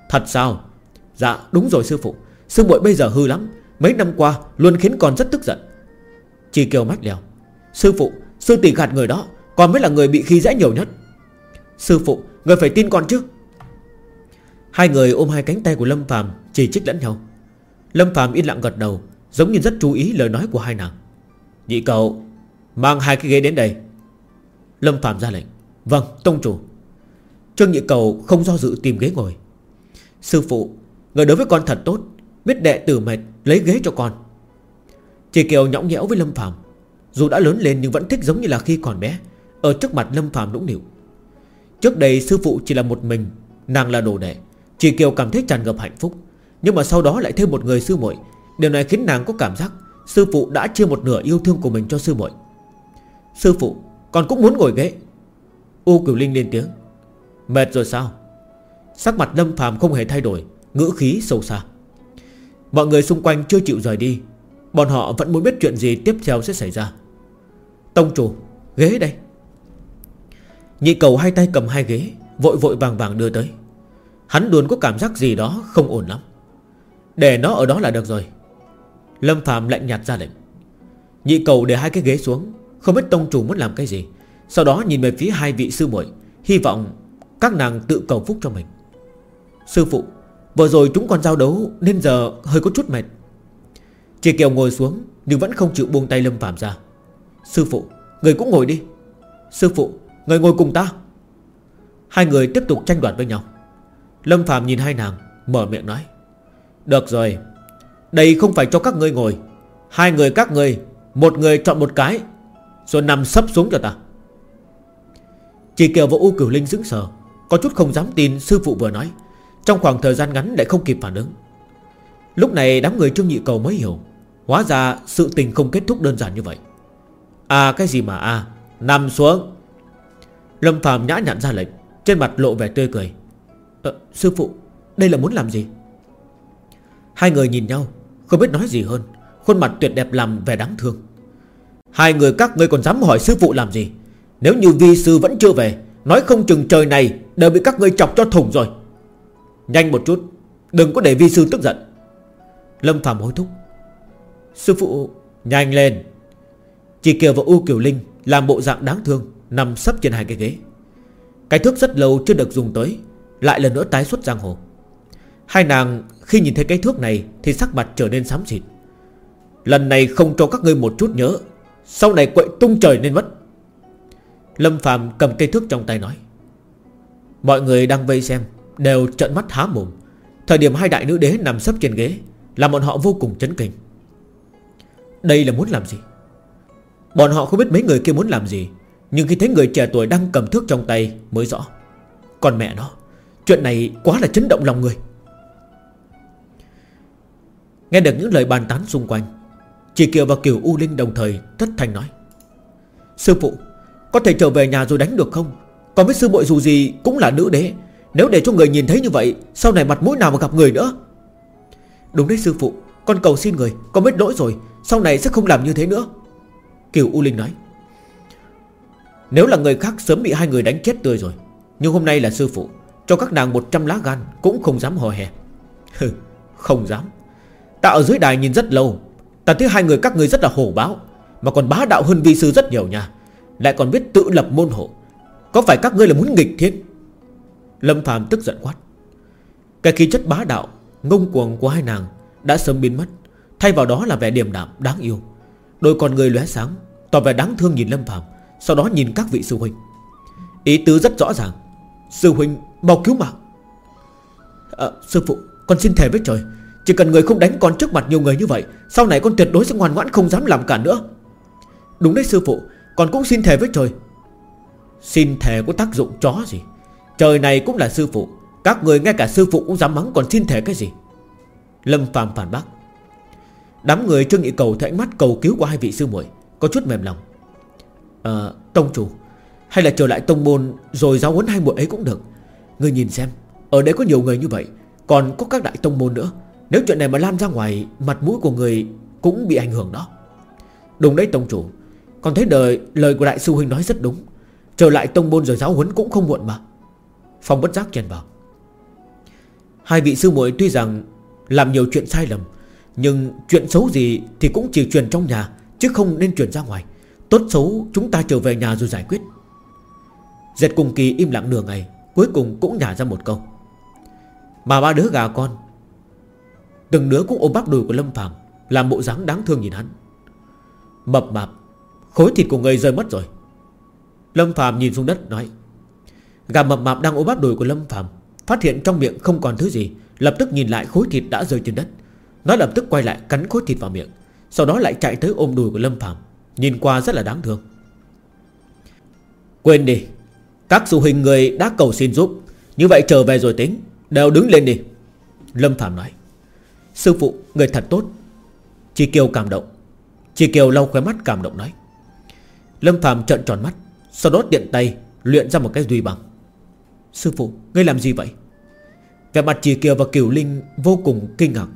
Thật sao? Dạ đúng rồi sư phụ. Sư muội bây giờ hư lắm. Mấy năm qua luôn khiến con rất tức giận. Chỉ kêu mách lèo Sư phụ, Sư tỷ gạt người đó, còn mới là người bị khi dễ nhiều nhất. Sư phụ, Người phải tin con chứ. Hai người ôm hai cánh tay của Lâm Phàm Chỉ trích lẫn nhau. Lâm Phàm yên lặng gật đầu, Giống như rất chú ý lời nói của hai nàng. Nhị cậu, Mang hai cái ghế đến đây. Lâm Phạm ra lệnh Vâng tông chủ. Trương Nhị Cầu không do dự tìm ghế ngồi. Sư phụ, Người đối với con thật tốt, Biết đệ tử mệt, lấy ghế cho con. Chỉ Kiều nhõng nhẽo với Lâm Phạm Dù đã lớn lên nhưng vẫn thích giống như là khi còn bé, Ở trước mặt Lâm Phạm nũng nịu. Trước đây sư phụ chỉ là một mình, Nàng là đồ đệ. Chỉ Kiều cảm thấy tràn ngập hạnh phúc. Nhưng mà sau đó lại thêm một người sư muội. Điều này khiến nàng có cảm giác Sư phụ đã chia một nửa yêu thương của mình cho sư muội. Sư phụ Còn cũng muốn ngồi ghế. U Cửu Linh lên tiếng. Mệt rồi sao? Sắc mặt Lâm Phàm không hề thay đổi, Ngữ khí sâu xa. Mọi người xung quanh chưa chịu rời đi. Bọn họ vẫn muốn biết chuyện gì tiếp theo sẽ xảy ra. Tông chủ, Ghế đây. Nhị cầu hai tay cầm hai ghế, Vội vội vàng vàng đưa tới. Hắn luôn có cảm giác gì đó không ổn lắm. Để nó ở đó là được rồi. Lâm Phạm lạnh nhạt ra lệnh. Nhị cầu để hai cái ghế xuống, Không biết tông chủ muốn làm cái gì. Sau đó nhìn về phía hai vị sư muội, Hy vọng các nàng tự cầu phúc cho mình. Sư phụ, Vừa rồi chúng còn giao đấu Nên giờ hơi có chút mệt. Chị Kiều ngồi xuống, Nhưng vẫn không chịu buông tay Lâm Phạm ra. Sư phụ, Người cũng ngồi đi. Sư phụ, Người ngồi cùng ta. Hai người tiếp tục tranh đoạt với nhau. Lâm Phạm nhìn hai nàng, Mở miệng nói, Được rồi, Đây không phải cho các ngươi ngồi. Hai người các ngươi, Một người chọn một cái, Rồi nằm sấp xuống cho ta. Chỉ Kiều và U Cửu Linh dững sờ, Có chút không dám tin sư phụ vừa nói. Trong khoảng thời gian ngắn lại không kịp phản ứng. Lúc này đám người Trương Nhị Cầu mới hiểu Hóa ra sự tình không kết thúc đơn giản như vậy. À cái gì mà à? Nằm xuống. Lâm Phạm nhã nhặn ra lệnh Trên mặt lộ vẻ tươi cười. À, Sư phụ đây là muốn làm gì? Hai người nhìn nhau Không biết nói gì hơn. Khuôn mặt tuyệt đẹp làm vẻ đáng thương. Hai người các ngươi còn dám hỏi sư phụ làm gì? Nếu như vi sư vẫn chưa về Nói không chừng trời này Đều bị các ngươi chọc cho thủng rồi. Nhanh một chút Đừng có để vi sư tức giận. Lâm Phạm hối thúc. Sư phụ nhanh lên. Chỉ Kiều và U Kiều Linh Làm bộ dạng đáng thương, Nằm sấp trên hai cái ghế. Cái thước rất lâu chưa được dùng tới, Lại lần nữa tái xuất giang hồ. Hai nàng khi nhìn thấy cái thước này Thì sắc mặt trở nên xám xịt. Lần này không cho các ngươi một chút nhớ, Sau này quậy tung trời nên mất. Lâm Phạm cầm cây thước trong tay nói, Mọi người đang vây xem, Đều trợn mắt há mồm. Thời điểm hai đại nữ đế nằm sấp trên ghế Làm bọn họ vô cùng chấn kinh. Đây là muốn làm gì? Bọn họ không biết mấy người kia muốn làm gì, Nhưng khi thấy người trẻ tuổi đang cầm thước trong tay Mới rõ. Còn mẹ nó, Chuyện này quá là chấn động lòng người. Nghe được những lời bàn tán xung quanh, chị Kiều và Kiều U Linh đồng thời thất thành nói. Sư phụ, Có thể trở về nhà rồi đánh được không? Còn với sư bội dù gì cũng là nữ đế. Nếu để cho người nhìn thấy như vậy, Sau này mặt mũi nào mà gặp người nữa? Đúng đấy sư phụ, Con cầu xin người, Con biết lỗi rồi. Sau này sẽ không làm như thế nữa. Kiều U Linh nói. Nếu là người khác sớm bị hai người đánh chết tươi rồi, Nhưng hôm nay là sư phụ, Cho các nàng 100 lá gan Cũng không dám hò hè. (laughs) Không dám. Ta ở dưới đài nhìn rất lâu, Ta thấy hai người các người rất là hổ báo, Mà còn bá đạo hơn vi sư rất nhiều nha. Lại còn biết tự lập môn hộ, Có phải các ngươi là muốn nghịch thiên? Lâm Phạm tức giận quát. Cái khí chất bá đạo, Ngông cuồng của hai nàng Đã sớm biến mất. Thay vào đó là vẻ điềm đạm đáng yêu. Đôi con người lóe sáng Tỏ vẻ đáng thương nhìn Lâm Phạm Sau đó nhìn các vị sư huynh. Ý tứ rất rõ ràng. Sư huynh mau cứu mạng. À, Sư phụ con xin thề với trời chỉ cần người không đánh con trước mặt nhiều người như vậy Sau này con tuyệt đối sẽ ngoan ngoãn không dám làm cả nữa. Đúng đấy sư phụ Con cũng xin thề với trời. Xin thề có tác dụng chó gì? Trời này cũng là sư phụ Các người ngay cả sư phụ cũng dám mắng còn xin thề cái gì? Lâm phàm phản bác. Đám người trương nghị cầu thấy ánh mắt cầu cứu của hai vị sư muội Có chút mềm lòng. À, Tông chủ Hay là trở lại tông môn Rồi giáo huấn hai muội ấy cũng được. Người nhìn xem Ở đây có nhiều người như vậy Còn có các đại tông môn nữa. Nếu chuyện này mà lan ra ngoài Mặt mũi của người cũng bị ảnh hưởng đó. Đúng đấy tông chủ. Còn thấy đời lời của đại sư huynh nói rất đúng. Trở lại tông môn rồi giáo huấn cũng không muộn mà. Phong bất giác chen vào. Hai vị sư muội tuy rằng Làm nhiều chuyện sai lầm nhưng chuyện xấu gì thì cũng chỉ truyền trong nhà, Chứ không nên truyền ra ngoài. Tốt xấu chúng ta trở về nhà rồi giải quyết. Dệt cùng kỳ im lặng nửa ngày, Cuối cùng cũng nhả ra một câu. Mà ba đứa gà con, Từng đứa cũng ôm bắp đùi của Lâm Phạm Làm bộ dáng đáng thương nhìn hắn. Mập mạp, Khối thịt của người rơi mất rồi. Lâm Phạm nhìn xuống đất, nói, Gà mập mạp đang ôm bắp đùi của Lâm Phạm Phát hiện trong miệng không còn thứ gì, Lập tức nhìn lại khối thịt đã rơi trên đất. Nó lập tức quay lại cắn khối thịt vào miệng, Sau đó lại chạy tới ôm đùi của Lâm Phạm Nhìn qua rất là đáng thương. Quên đi, Các du hình người đã cầu xin giúp, Như vậy trở về rồi tính, Đều đứng lên đi, Lâm Phạm nói. Sư phụ, người thật tốt. Chị Kiều cảm động. Chị Kiều lau khóe mắt cảm động nói. Lâm Phạm trợn tròn mắt, Sau đó điện tay luyện ra một cái duy bằng. Sư phụ, ngươi làm gì vậy? Về mặt chị Kiều và Kiều Linh Vô cùng kinh ngạc.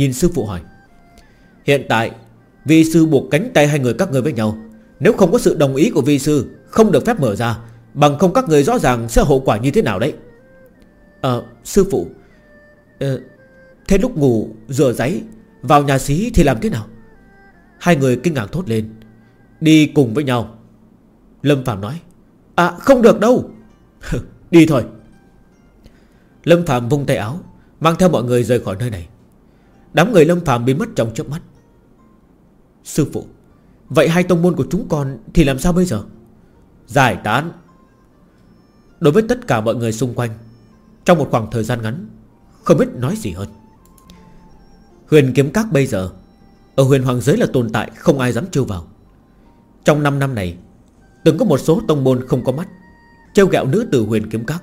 Nhìn sư phụ hỏi, Hiện tại, Vi sư buộc cánh tay hai người các người với nhau. Nếu không có sự đồng ý của vi sư, Không được phép mở ra, Bằng không các người rõ ràng sẽ hậu quả như thế nào đấy? Ờ sư phụ Ờ Thế lúc ngủ, rửa giấy, Vào nhà xí thì làm thế nào? Hai người kinh ngạc thốt lên. Đi cùng với nhau. Lâm Phạm nói À không được đâu. (laughs) Đi thôi. Lâm Phạm vung tay áo, Mang theo mọi người rời khỏi nơi này. Đám người Lâm phàm biến mất trong chớp mắt. Sư phụ, Vậy hai tông môn của chúng con Thì làm sao bây giờ? Giải tán. Đối với tất cả mọi người xung quanh, Trong một khoảng thời gian ngắn, Không biết nói gì hơn. Huyền kiếm các bây giờ, Ở huyền hoàng giới là tồn tại Không ai dám trêu vào. Trong 5 năm này, Từng có một số tông môn không có mắt, Trêu gẹo nữ tử huyền kiếm các,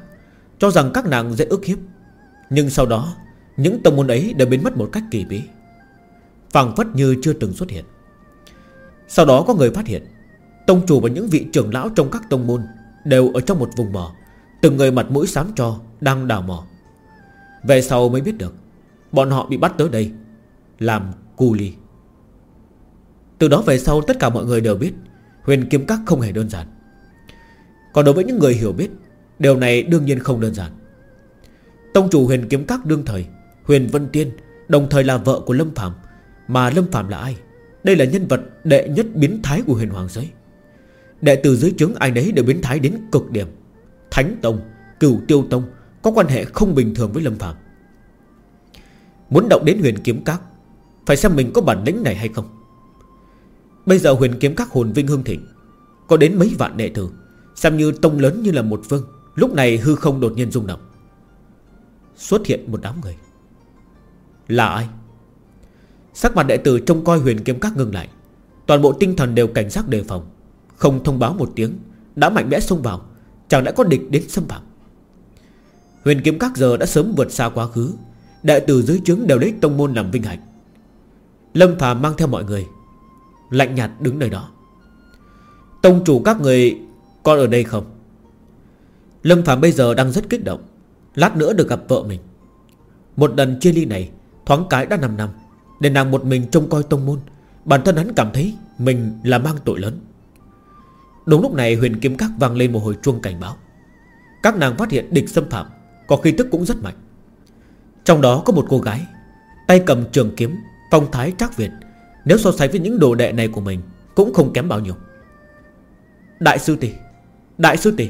Cho rằng các nàng dễ ức hiếp. Nhưng sau đó những tông môn ấy đã biến mất một cách kỳ bí. Phảng phất như chưa từng xuất hiện. Sau đó có người phát hiện, Tông chủ và những vị trưởng lão trong các tông môn Đều ở trong một vùng mỏ Từng người mặt mũi xám cho, Đang đào mỏ Về sau mới biết được, Bọn họ bị bắt tới đây, làm cu ly Từ đó về sau, tất cả mọi người đều biết, Huyền kiếm các không hề đơn giản. Còn đối với những người hiểu biết, Điều này đương nhiên không đơn giản. Tông chủ huyền kiếm các đương thời Huyền Vân Tiên Đồng thời là vợ của Lâm Phạm Mà Lâm Phạm là ai? Đây là nhân vật đệ nhất biến thái của huyền hoàng giới. Đệ tử dưới chứng ai nấy đều biến thái đến cực điểm. Thánh Tông, Cửu Tiêu Tông Có quan hệ không bình thường với Lâm Phạm Muốn động đến huyền kiếm các phải xem mình có bản lĩnh này hay không. Bây giờ huyền kiếm các hồn vinh hương thịnh Có đến mấy vạn đệ tử Xem như tông lớn như là một vương Lúc này hư không đột nhiên rung động. Xuất hiện một đám người. Là ai? Sắc mặt đệ tử trông coi huyền kiếm các ngừng lại. Toàn bộ tinh thần đều cảnh giác đề phòng. Không thông báo một tiếng, Đã mạnh mẽ xông vào, Chẳng đã có địch đến xâm phạm? Huyền kiếm các giờ đã sớm vượt xa quá khứ. Đệ tử dưới trướng đều lấy tông môn làm vinh hạnh. Lâm phàm mang theo mọi người, Lạnh nhạt đứng nơi đó. Tông chủ các người Còn ở đây không? Lâm phàm bây giờ đang rất kích động, Lát nữa được gặp vợ mình. Một lần chia ly này Thoáng cái đã 5 năm Để nàng một mình trông coi tông môn. Bản thân hắn cảm thấy Mình là mang tội lớn. Đúng lúc này huyền kiếm các vang lên một hồi chuông cảnh báo. Các nàng phát hiện địch xâm phạm, Có khí tức cũng rất mạnh. Trong đó có một cô gái, Tay cầm trường kiếm, Phong thái trác Việt Nếu so sánh với những đồ đệ này của mình, Cũng không kém bao nhiêu. Đại sư tỷ, Đại sư tỷ.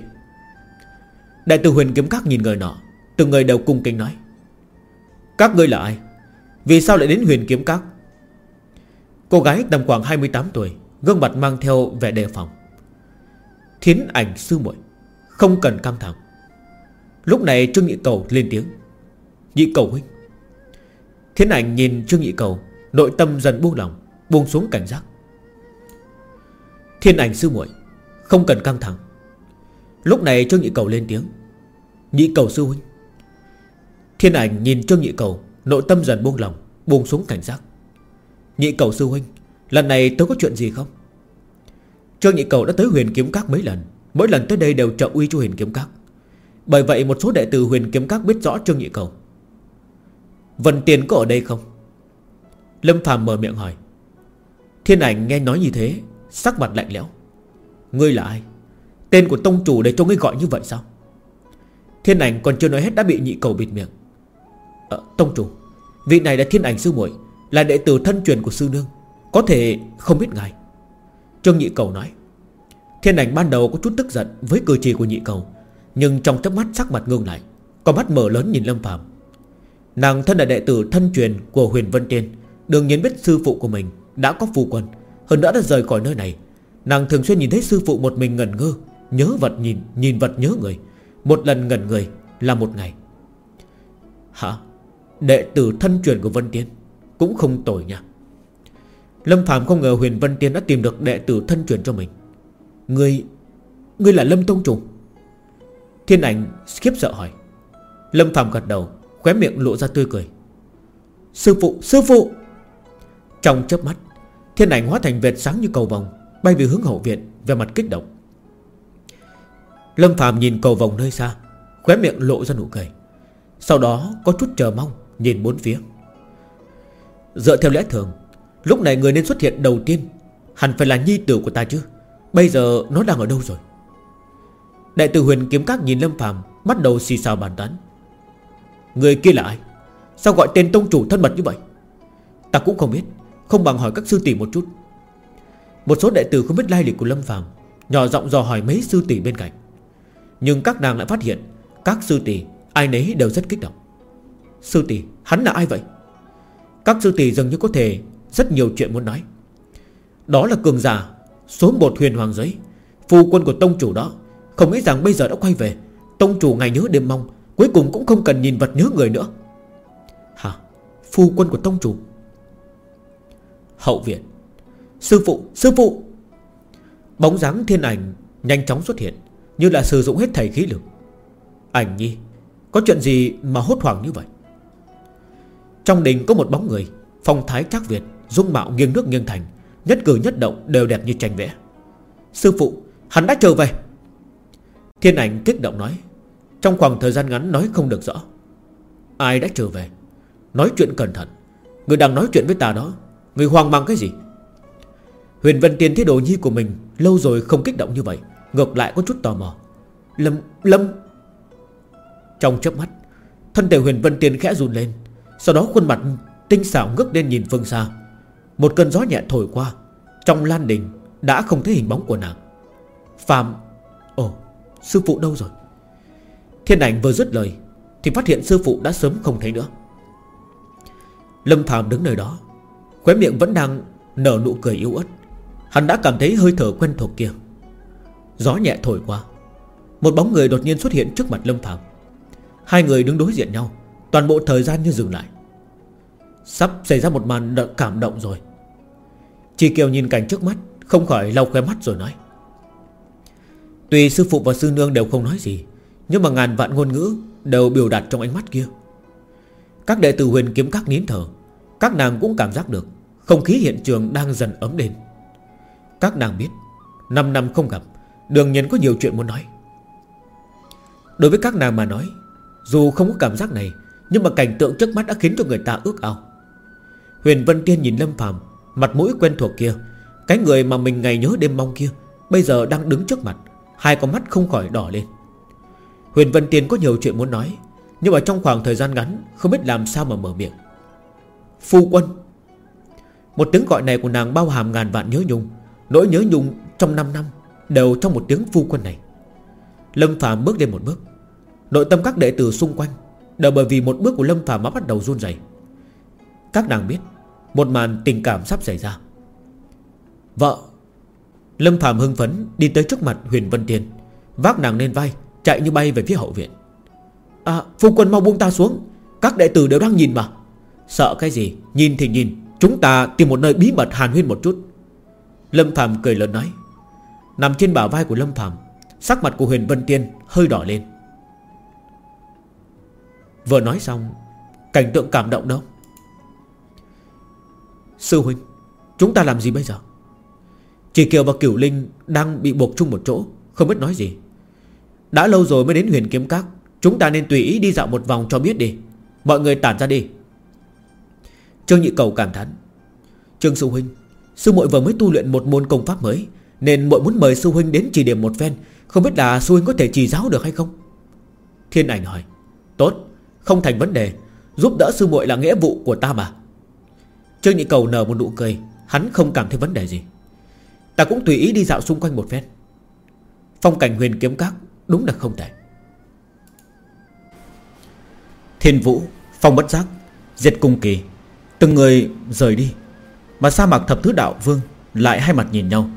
Đại tử huyền kiếm các nhìn người nọ, Từng người đều cung kính nói. Các ngươi là ai? Vì sao lại đến huyền kiếm các? Cô gái tầm khoảng 28 tuổi, Gương mặt mang theo vẻ đề phòng. Thiến ảnh sư muội, Không cần căng thẳng. Lúc này Trương Nhị Cầu lên tiếng. Nhị Cầu huynh. Thiến ảnh nhìn Trương Nhị Cầu, Nội tâm dần buông lòng Buông xuống cảnh giác. Thiên ảnh sư muội, Không cần căng thẳng. Lúc này Trương Nhị Cầu lên tiếng. Nhị Cầu sư huynh. Thiên ảnh nhìn Trương Nhị Cầu Nội tâm dần buông lòng Buông xuống cảnh giác. Nhị Cầu sư huynh Lần này tôi có chuyện gì không? Trương Nhị Cầu đã tới huyền kiếm các mấy lần Mỗi lần tới đây đều trợ uy cho huyền kiếm các. Bởi vậy một số đệ tử huyền kiếm các biết rõ Trương Nhị Cầu. Vân Tiền có ở đây không? Lâm Phàm mở miệng hỏi. Thiên ảnh nghe nói như thế Sắc mặt lạnh lẽo. Ngươi là ai? Tên của tông chủ để cho ngươi gọi như vậy sao? Thiên ảnh còn chưa nói hết đã bị nhị cầu bịt miệng. À, Tông chủ. Vị này là thiên ảnh sư muội, Là đệ tử thân truyền của sư nương, Có thể không biết ngài. Trương nhị cầu nói, Thiên ảnh ban đầu có chút tức giận với cử chỉ của nhị cầu, Nhưng trong chớp mắt sắc mặt ngưng lại, Có mắt mở lớn nhìn Lâm Phạm Nàng thân là đệ tử thân truyền của huyền Vân Tiên, Đương nhiên biết sư phụ của mình Đã có phù quân Hơn nữa đã rời khỏi nơi này. Nàng thường xuyên nhìn thấy sư phụ một mình ngẩn ngơ, Nhớ vật nhìn Nhìn vật nhớ người, Một lần ngẩn người là một ngày. Hả? Đệ tử thân truyền của Vân Tiên Cũng không tồi nha. Lâm Phạm không ngờ huyền Vân Tiên đã tìm được đệ tử thân truyền cho mình. Ngươi Ngươi là Lâm Tông Trùng Thiên ảnh khiếp sợ hỏi. Lâm Phạm gật đầu Khóe miệng lộ ra tươi cười. Sư phụ, sư phụ! Trong chớp mắt Thiên ảnh hóa thành vệt sáng như cầu vòng Bay về hướng hậu viện Về mặt kích động. Lâm Phạm nhìn cầu vòng nơi xa Khóe miệng lộ ra nụ cười. Sau đó có chút chờ mong. Nhìn bốn phía. Dựa theo lẽ thường, Lúc này người nên xuất hiện đầu tiên Hẳn phải là nhi tử của ta chứ. Bây giờ nó đang ở đâu rồi? Đại tử huyền kiếm các nhìn Lâm phàm Bắt đầu xì xào bàn tán. Người kia là ai? Sao gọi tên tông chủ thân mật như vậy? Ta cũng không biết, Không bằng hỏi các sư tỷ một chút. Một số đệ tử không biết lai lịch của Lâm Phàm, Nhỏ giọng dò hỏi mấy sư tỷ bên cạnh. Nhưng các nàng lại phát hiện, Các sư tỷ, ai nấy đều rất kích động. Sư tỷ, hắn là ai vậy? Các sư tỷ dường như có thể Rất nhiều chuyện muốn nói. Đó là cường giả Số một huyền hoàng giới, Phu quân của tông chủ đó. Không nghĩ rằng bây giờ đã quay về, Tông chủ ngày nhớ đêm mong, Cuối cùng cũng không cần nhìn vật nhớ người nữa. Hả? Phu quân của tông chủ? Hậu viện. Sư phụ Sư phụ! Bóng dáng thiên ảnh Nhanh chóng xuất hiện, Như là sử dụng hết thầy khí lực. Ảnh nhi, Có chuyện gì mà hốt hoảng như vậy? Trong đình có một bóng người Phong thái trác Việt Dung mạo nghiêng nước nghiêng thành Nhất cử nhất động đều đẹp như tranh vẽ. Sư phụ Hắn đã trở về. Thiên ảnh kích động nói Trong khoảng thời gian ngắn nói không được rõ. Ai đã trở về? Nói chuyện cẩn thận. Người đang nói chuyện với ta đó Người hoang mang cái gì? Huyền Vân Tiên thấy đồ nhi của mình Lâu rồi không kích động như vậy Ngược lại có chút tò mò. Lâm, Lâm. Trong chớp mắt Thân thể Huyền Vân Tiên khẽ run lên sau đó khuôn mặt tinh xảo ngước lên nhìn phương xa. Một cơn gió nhẹ thổi qua, Trong lan đình Đã không thấy hình bóng của nàng. Phạm, Ồ, sư phụ đâu rồi? Thiên ảnh vừa dứt lời Thì phát hiện sư phụ đã sớm không thấy nữa. Lâm Phạm đứng nơi đó, Khóe miệng vẫn đang nở nụ cười yếu ớt. Hắn đã cảm thấy hơi thở quen thuộc kia. Gió nhẹ thổi qua, Một bóng người đột nhiên xuất hiện trước mặt Lâm Phạm. Hai người đứng đối diện nhau. Toàn bộ thời gian như dừng lại. Sắp xảy ra một màn đợt cảm động rồi. Chị Kiều nhìn cảnh trước mắt, Không khỏi lau khóe mắt rồi nói. Tuy sư phụ và sư nương đều không nói gì, Nhưng mà ngàn vạn ngôn ngữ Đều biểu đạt trong ánh mắt kia. Các đệ tử huyền kiếm các nín thở, Các nàng cũng cảm giác được Không khí hiện trường đang dần ấm lên Các nàng biết 5 năm không gặp, Đường nhân có nhiều chuyện muốn nói. Đối với các nàng mà nói, Dù không có cảm giác này nhưng mà cảnh tượng trước mắt đã khiến cho người ta ước ao. Huyền Vân Tiên nhìn Lâm Phàm, Mặt mũi quen thuộc kia, Cái người mà mình ngày nhớ đêm mong kia, Bây giờ đang đứng trước mặt, Hai con mắt không khỏi đỏ lên. Huyền Vân Tiên có nhiều chuyện muốn nói, Nhưng mà trong khoảng thời gian ngắn, Không biết làm sao mà mở miệng. Phu quân. Một tiếng gọi này của nàng bao hàm ngàn vạn nhớ nhung, Nỗi nhớ nhung trong 5 năm Đều trong một tiếng phu quân này. Lâm Phạm bước lên một bước, Nội tâm các đệ tử xung quanh Đều bởi vì một bước của Lâm Phàm mà bắt đầu run rẩy. Các nàng biết, Một màn tình cảm sắp xảy ra. Vợ, Lâm Phạm hưng phấn đi tới trước mặt Huyền Vân Tiên, Vác nàng lên vai, Chạy như bay về phía hậu viện. À phu quân mau buông ta xuống, Các đệ tử đều đang nhìn mà. Sợ cái gì, Nhìn thì nhìn, Chúng ta tìm một nơi bí mật hàn huyên một chút. Lâm Phạm cười lớn nói. Nằm trên bả vai của Lâm Phạm Sắc mặt của Huyền Vân Tiên hơi đỏ lên. Vừa nói xong, Cảnh tượng cảm động đâu? Sư huynh, Chúng ta làm gì bây giờ? Chỉ Kiều và Cửu Linh Đang bị buộc chung một chỗ, Không biết nói gì. Đã lâu rồi mới đến huyền kiếm các, Chúng ta nên tùy ý đi dạo một vòng cho biết đi. Mọi người tản ra đi. Trương Nhị Cầu cảm thán. Trương Sư Huynh, Sư muội vừa mới tu luyện một môn công pháp mới, Nên muội muốn mời Sư Huynh đến chỉ điểm một phen, Không biết là Sư Huynh có thể chỉ giáo được hay không? Thiên ảnh hỏi. Tốt. Không thành vấn đề, Giúp đỡ sư muội là nghĩa vụ của ta mà. Trương Nhị Cầu nở một nụ cười, Hắn không cảm thấy vấn đề gì. Ta cũng tùy ý đi dạo xung quanh một phen. Phong cảnh huyền kiếm các Đúng là không tệ. Thiên vũ, Phong bất giác, Diệt cung kỳ, Từng người rời đi, Mà sa mạc thập thứ đạo vương Lại hai mặt nhìn nhau.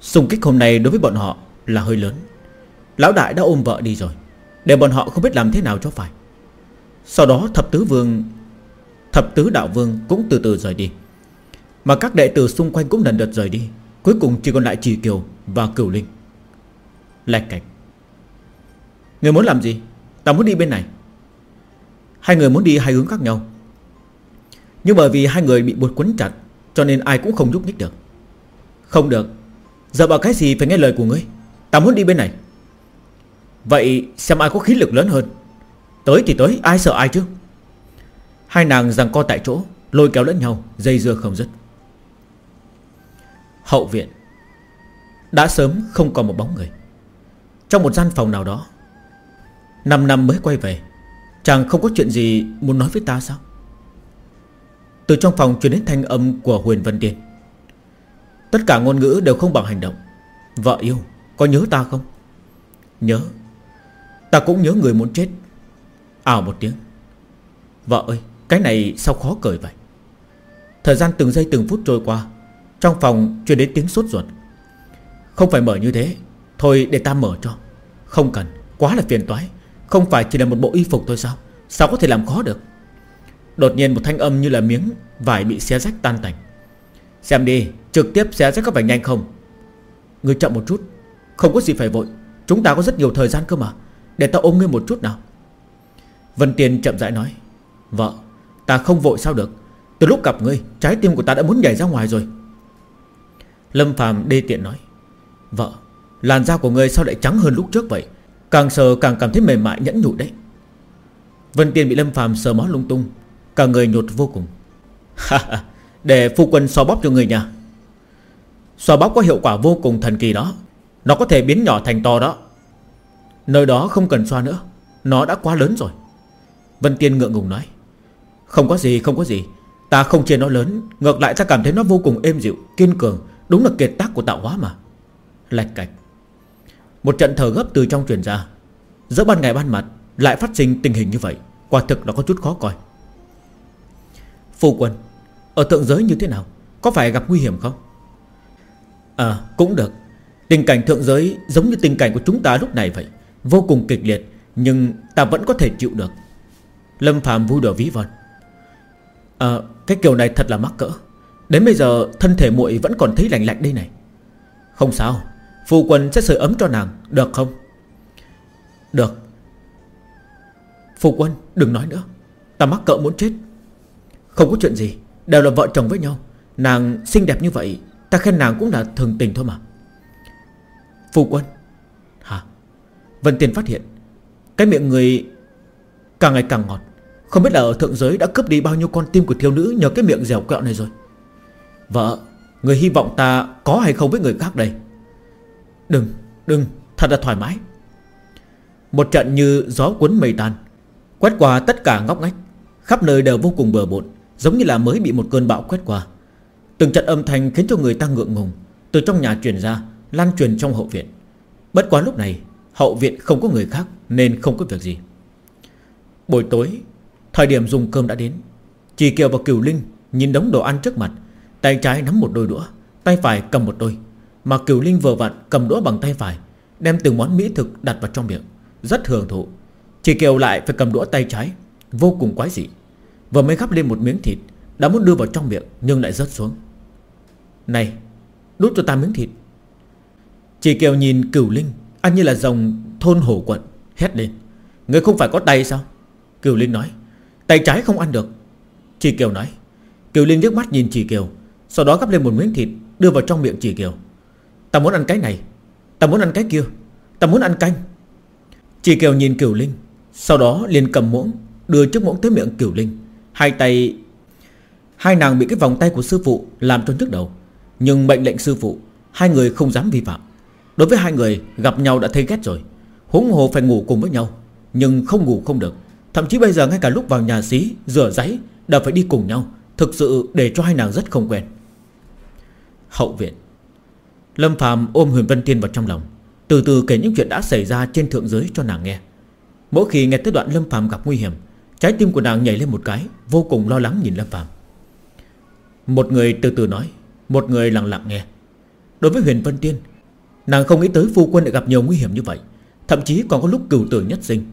Xung kích hôm nay đối với bọn họ là hơi lớn. Lão đại đã ôm vợ đi rồi, Để bọn họ không biết làm thế nào cho phải. Sau đó thập tứ vương, Thập tứ đạo vương cũng từ từ rời đi. Mà các đệ tử xung quanh cũng lần lượt rời đi, Cuối cùng chỉ còn lại Trì Kiều và Cửu Linh. Lạch cạch. Người muốn làm gì? Ta muốn đi bên này. Hai người muốn đi hai hướng khác nhau. Nhưng bởi vì hai người bị buộc quấn chặt, Cho nên ai cũng không giúp nhích được. Không được. Giờ bảo cái gì phải nghe lời của ngươi? Ta muốn đi bên này. Vậy xem ai có khí lực lớn hơn. Tới thì tới, ai sợ ai chứ? Hai nàng rằng co tại chỗ, Lôi kéo lẫn nhau, Dây dưa không dứt. Hậu viện. Đã sớm không còn một bóng người. Trong một gian phòng nào đó, Năm năm mới quay về, Chàng không có chuyện gì muốn nói với ta sao? Từ trong phòng truyền đến thanh âm của Huyền Vân Tiên. Tất cả ngôn ngữ đều không bằng hành động. Vợ yêu, Có nhớ ta không? Nhớ. Ta cũng nhớ người muốn chết. Ảo một tiếng. Vợ ơi, cái này sao khó cười vậy? Thời gian từng giây từng phút trôi qua, Trong phòng truyền đến tiếng sốt ruột. Không phải mở như thế, Thôi để ta mở cho. Không cần, Quá là phiền toái. Không phải chỉ là một bộ y phục thôi sao? Sao có thể làm khó được? Đột nhiên một thanh âm như là miếng Vải bị xé rách tan tành. Xem đi, Trực tiếp xé rách có phải nhanh không? Ngươi chậm một chút, Không có gì phải vội. Chúng ta có rất nhiều thời gian cơ mà. Để ta ôm ngươi một chút nào. Vân Tiên chậm rãi nói, Vợ, Ta không vội sao được. Từ lúc gặp ngươi, Trái tim của ta đã muốn nhảy ra ngoài rồi. Lâm Phạm đê tiện nói, Vợ, Làn da của ngươi sao lại trắng hơn lúc trước vậy? Càng sờ càng cảm thấy mềm mại nhẫn nhụ đấy. Vân Tiên bị Lâm Phạm sờ mó lung tung, Cả người nhột vô cùng. (laughs) Để phu quân so bóp cho người nhà Xoa bóp có hiệu quả vô cùng thần kỳ đó. Nó có thể biến nhỏ thành to đó. Nơi đó không cần xoa nữa, Nó đã quá lớn rồi. Vân Tiên ngượng ngùng nói, Không có gì, không có gì. Ta không chê nó lớn, Ngược lại ta cảm thấy nó vô cùng êm dịu, Kiên cường, Đúng là kiệt tác của tạo hóa mà. Lạch cạch. Một trận thở gấp từ trong truyền ra, Giữa ban ngày ban mặt Lại phát sinh tình hình như vậy, Quả thực nó có chút khó coi. Phu quân, Ở thượng giới như thế nào? Có phải gặp nguy hiểm không? À cũng được. Tình cảnh thượng giới giống như tình cảnh của chúng ta lúc này vậy, Vô cùng kịch liệt, Nhưng ta vẫn có thể chịu được. Lâm Phạm vui đùa ví von. À cái kiểu này thật là mắc cỡ. Đến bây giờ, thân thể muội vẫn còn thấy lạnh lạnh đây này. Không sao, Phu quân sẽ sưởi ấm cho nàng, Được không? Được. Phu quân, đừng nói nữa. Ta mắc cỡ muốn chết. Không có chuyện gì, Đều là vợ chồng với nhau. Nàng xinh đẹp như vậy, Ta khen nàng cũng là thường tình thôi mà. Phu quân. Hả? Vân Tiên phát hiện, Cái miệng người Càng ngày càng ngọt. Không biết là ở thượng giới đã cướp đi bao nhiêu con tim của thiếu nữ Nhờ cái miệng dẻo quẹo này rồi. Vợ, Người hy vọng ta có hay không với người khác đây? Đừng Đừng, Thật là thoải mái. Một trận như gió cuốn mây tan, Quét qua tất cả ngóc ngách, Khắp nơi đều vô cùng bờ bộn, Giống như là mới bị một cơn bão quét qua. Từng trận âm thanh khiến cho người ta ngượng ngùng, Từ trong nhà truyền ra, Lan truyền trong hậu viện. Bất quá lúc này, Hậu viện không có người khác, Nên không có việc gì. Buổi tối Thời điểm dùng cơm đã đến Chỉ Kiều và Kiều Linh Nhìn đống đồ ăn trước mặt, Tay trái nắm một đôi đũa, Tay phải cầm một đôi, Mà Kiều Linh vừa vặn cầm đũa bằng tay phải, Đem từng món mỹ thực đặt vào trong miệng, Rất hưởng thụ. Chỉ Kiều lại phải cầm đũa tay trái, Vô cùng quái dị. Vừa mới gắp lên một miếng thịt, Đã muốn đưa vào trong miệng Nhưng lại rớt xuống. Này, Đút cho ta miếng thịt. Chỉ Kiều nhìn Cửu Linh, Ăn như là dòng thôn hổ quận, Hét lên. Người không phải có tay sao? Cửu Linh nói. Tay trái không ăn được. Chỉ Kiều nói. Kiều Linh nước mắt nhìn Chỉ Kiều, Sau đó gắp lên một miếng thịt, Đưa vào trong miệng Chỉ Kiều. Ta muốn ăn cái này, Ta muốn ăn cái kia, Ta muốn ăn canh. Chỉ Kiều nhìn Kiều Linh, Sau đó liền cầm muỗng, Đưa chiếc muỗng tới miệng Kiều Linh. Hai tay, Hai nàng bị cái vòng tay của sư phụ Làm cho nhức đầu. Nhưng mệnh lệnh sư phụ, Hai người không dám vi phạm. Đối với hai người, gặp nhau đã thấy ghét rồi. Húng hồ phải ngủ cùng với nhau, Nhưng không ngủ không được. Thậm chí bây giờ ngay cả lúc vào nhà xí, Rửa giấy đều phải đi cùng nhau. Thực sự để cho hai nàng rất không quen. Hậu viện. Lâm Phạm ôm Huyền Vân Tiên vào trong lòng, Từ từ kể những chuyện đã xảy ra trên thượng giới cho nàng nghe. Mỗi khi nghe tới đoạn Lâm Phạm gặp nguy hiểm, Trái tim của nàng nhảy lên một cái, Vô cùng lo lắng nhìn Lâm Phạm Một người từ từ nói, Một người lặng lặng nghe. Đối với Huyền Vân Tiên, Nàng không nghĩ tới phu quân lại gặp nhiều nguy hiểm như vậy, Thậm chí còn có lúc cửu tử nhất sinh.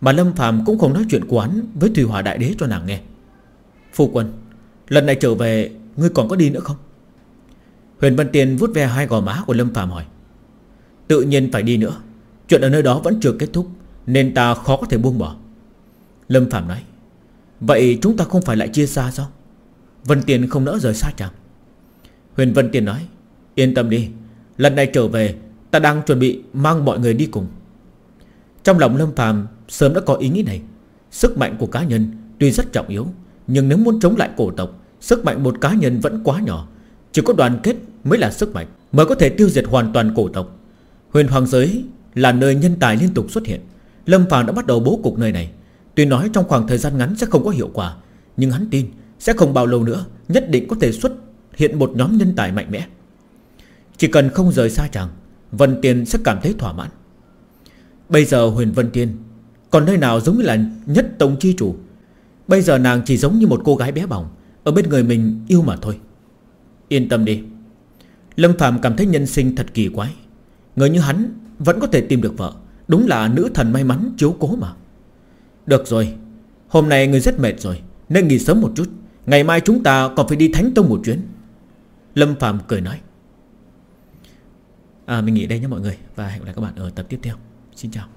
Mà Lâm Phạm cũng không nói chuyện quán Với Thủy Hòa Đại Đế cho nàng nghe. Phu quân, Lần này trở về, Ngươi còn có đi nữa không? Huyền Vân Tiên vuốt ve hai gò má của Lâm Phạm hỏi. Tự nhiên phải đi nữa. Chuyện ở nơi đó vẫn chưa kết thúc, Nên ta khó có thể buông bỏ. Lâm Phạm nói. Vậy chúng ta không phải lại chia xa sao? Vân Tiên không nỡ rời xa chàng. Huyền Vân Tiên nói. Yên tâm đi, Lần này trở về, Ta đang chuẩn bị mang mọi người đi cùng. Trong lòng Lâm Phàm Sớm đã có ý nghĩ này. Sức mạnh của cá nhân tuy rất trọng yếu, Nhưng nếu muốn chống lại cổ tộc, Sức mạnh một cá nhân vẫn quá nhỏ. Chỉ có đoàn kết mới là sức mạnh Mới có thể tiêu diệt hoàn toàn cổ tộc. Huyền Hoàng Giới là nơi nhân tài liên tục xuất hiện. Lâm Phàm đã bắt đầu bố cục nơi này. Tuy nói trong khoảng thời gian ngắn sẽ không có hiệu quả, Nhưng hắn tin sẽ không bao lâu nữa Nhất định có thể xuất hiện một nhóm nhân tài mạnh mẽ. Chỉ cần không rời xa chàng, Vân Tiền sẽ cảm thấy thỏa mãn. Bây giờ huyền Vân Tiên Còn nơi nào giống như là nhất tông chi chủ? Bây giờ nàng chỉ giống như một cô gái bé bỏng Ở bên người mình yêu mà thôi. Yên tâm đi. Lâm Phạm cảm thấy nhân sinh thật kỳ quái. Người như hắn vẫn có thể tìm được vợ. Đúng là nữ thần may mắn chiếu cố mà. Được rồi Hôm nay người rất mệt rồi Nên nghỉ sớm một chút. Ngày mai chúng ta còn phải đi Thánh Tông một chuyến. Lâm Phạm cười nói. À, Mình nghỉ đây nhé mọi người Và hẹn gặp lại các bạn ở tập tiếp theo. Xin chào.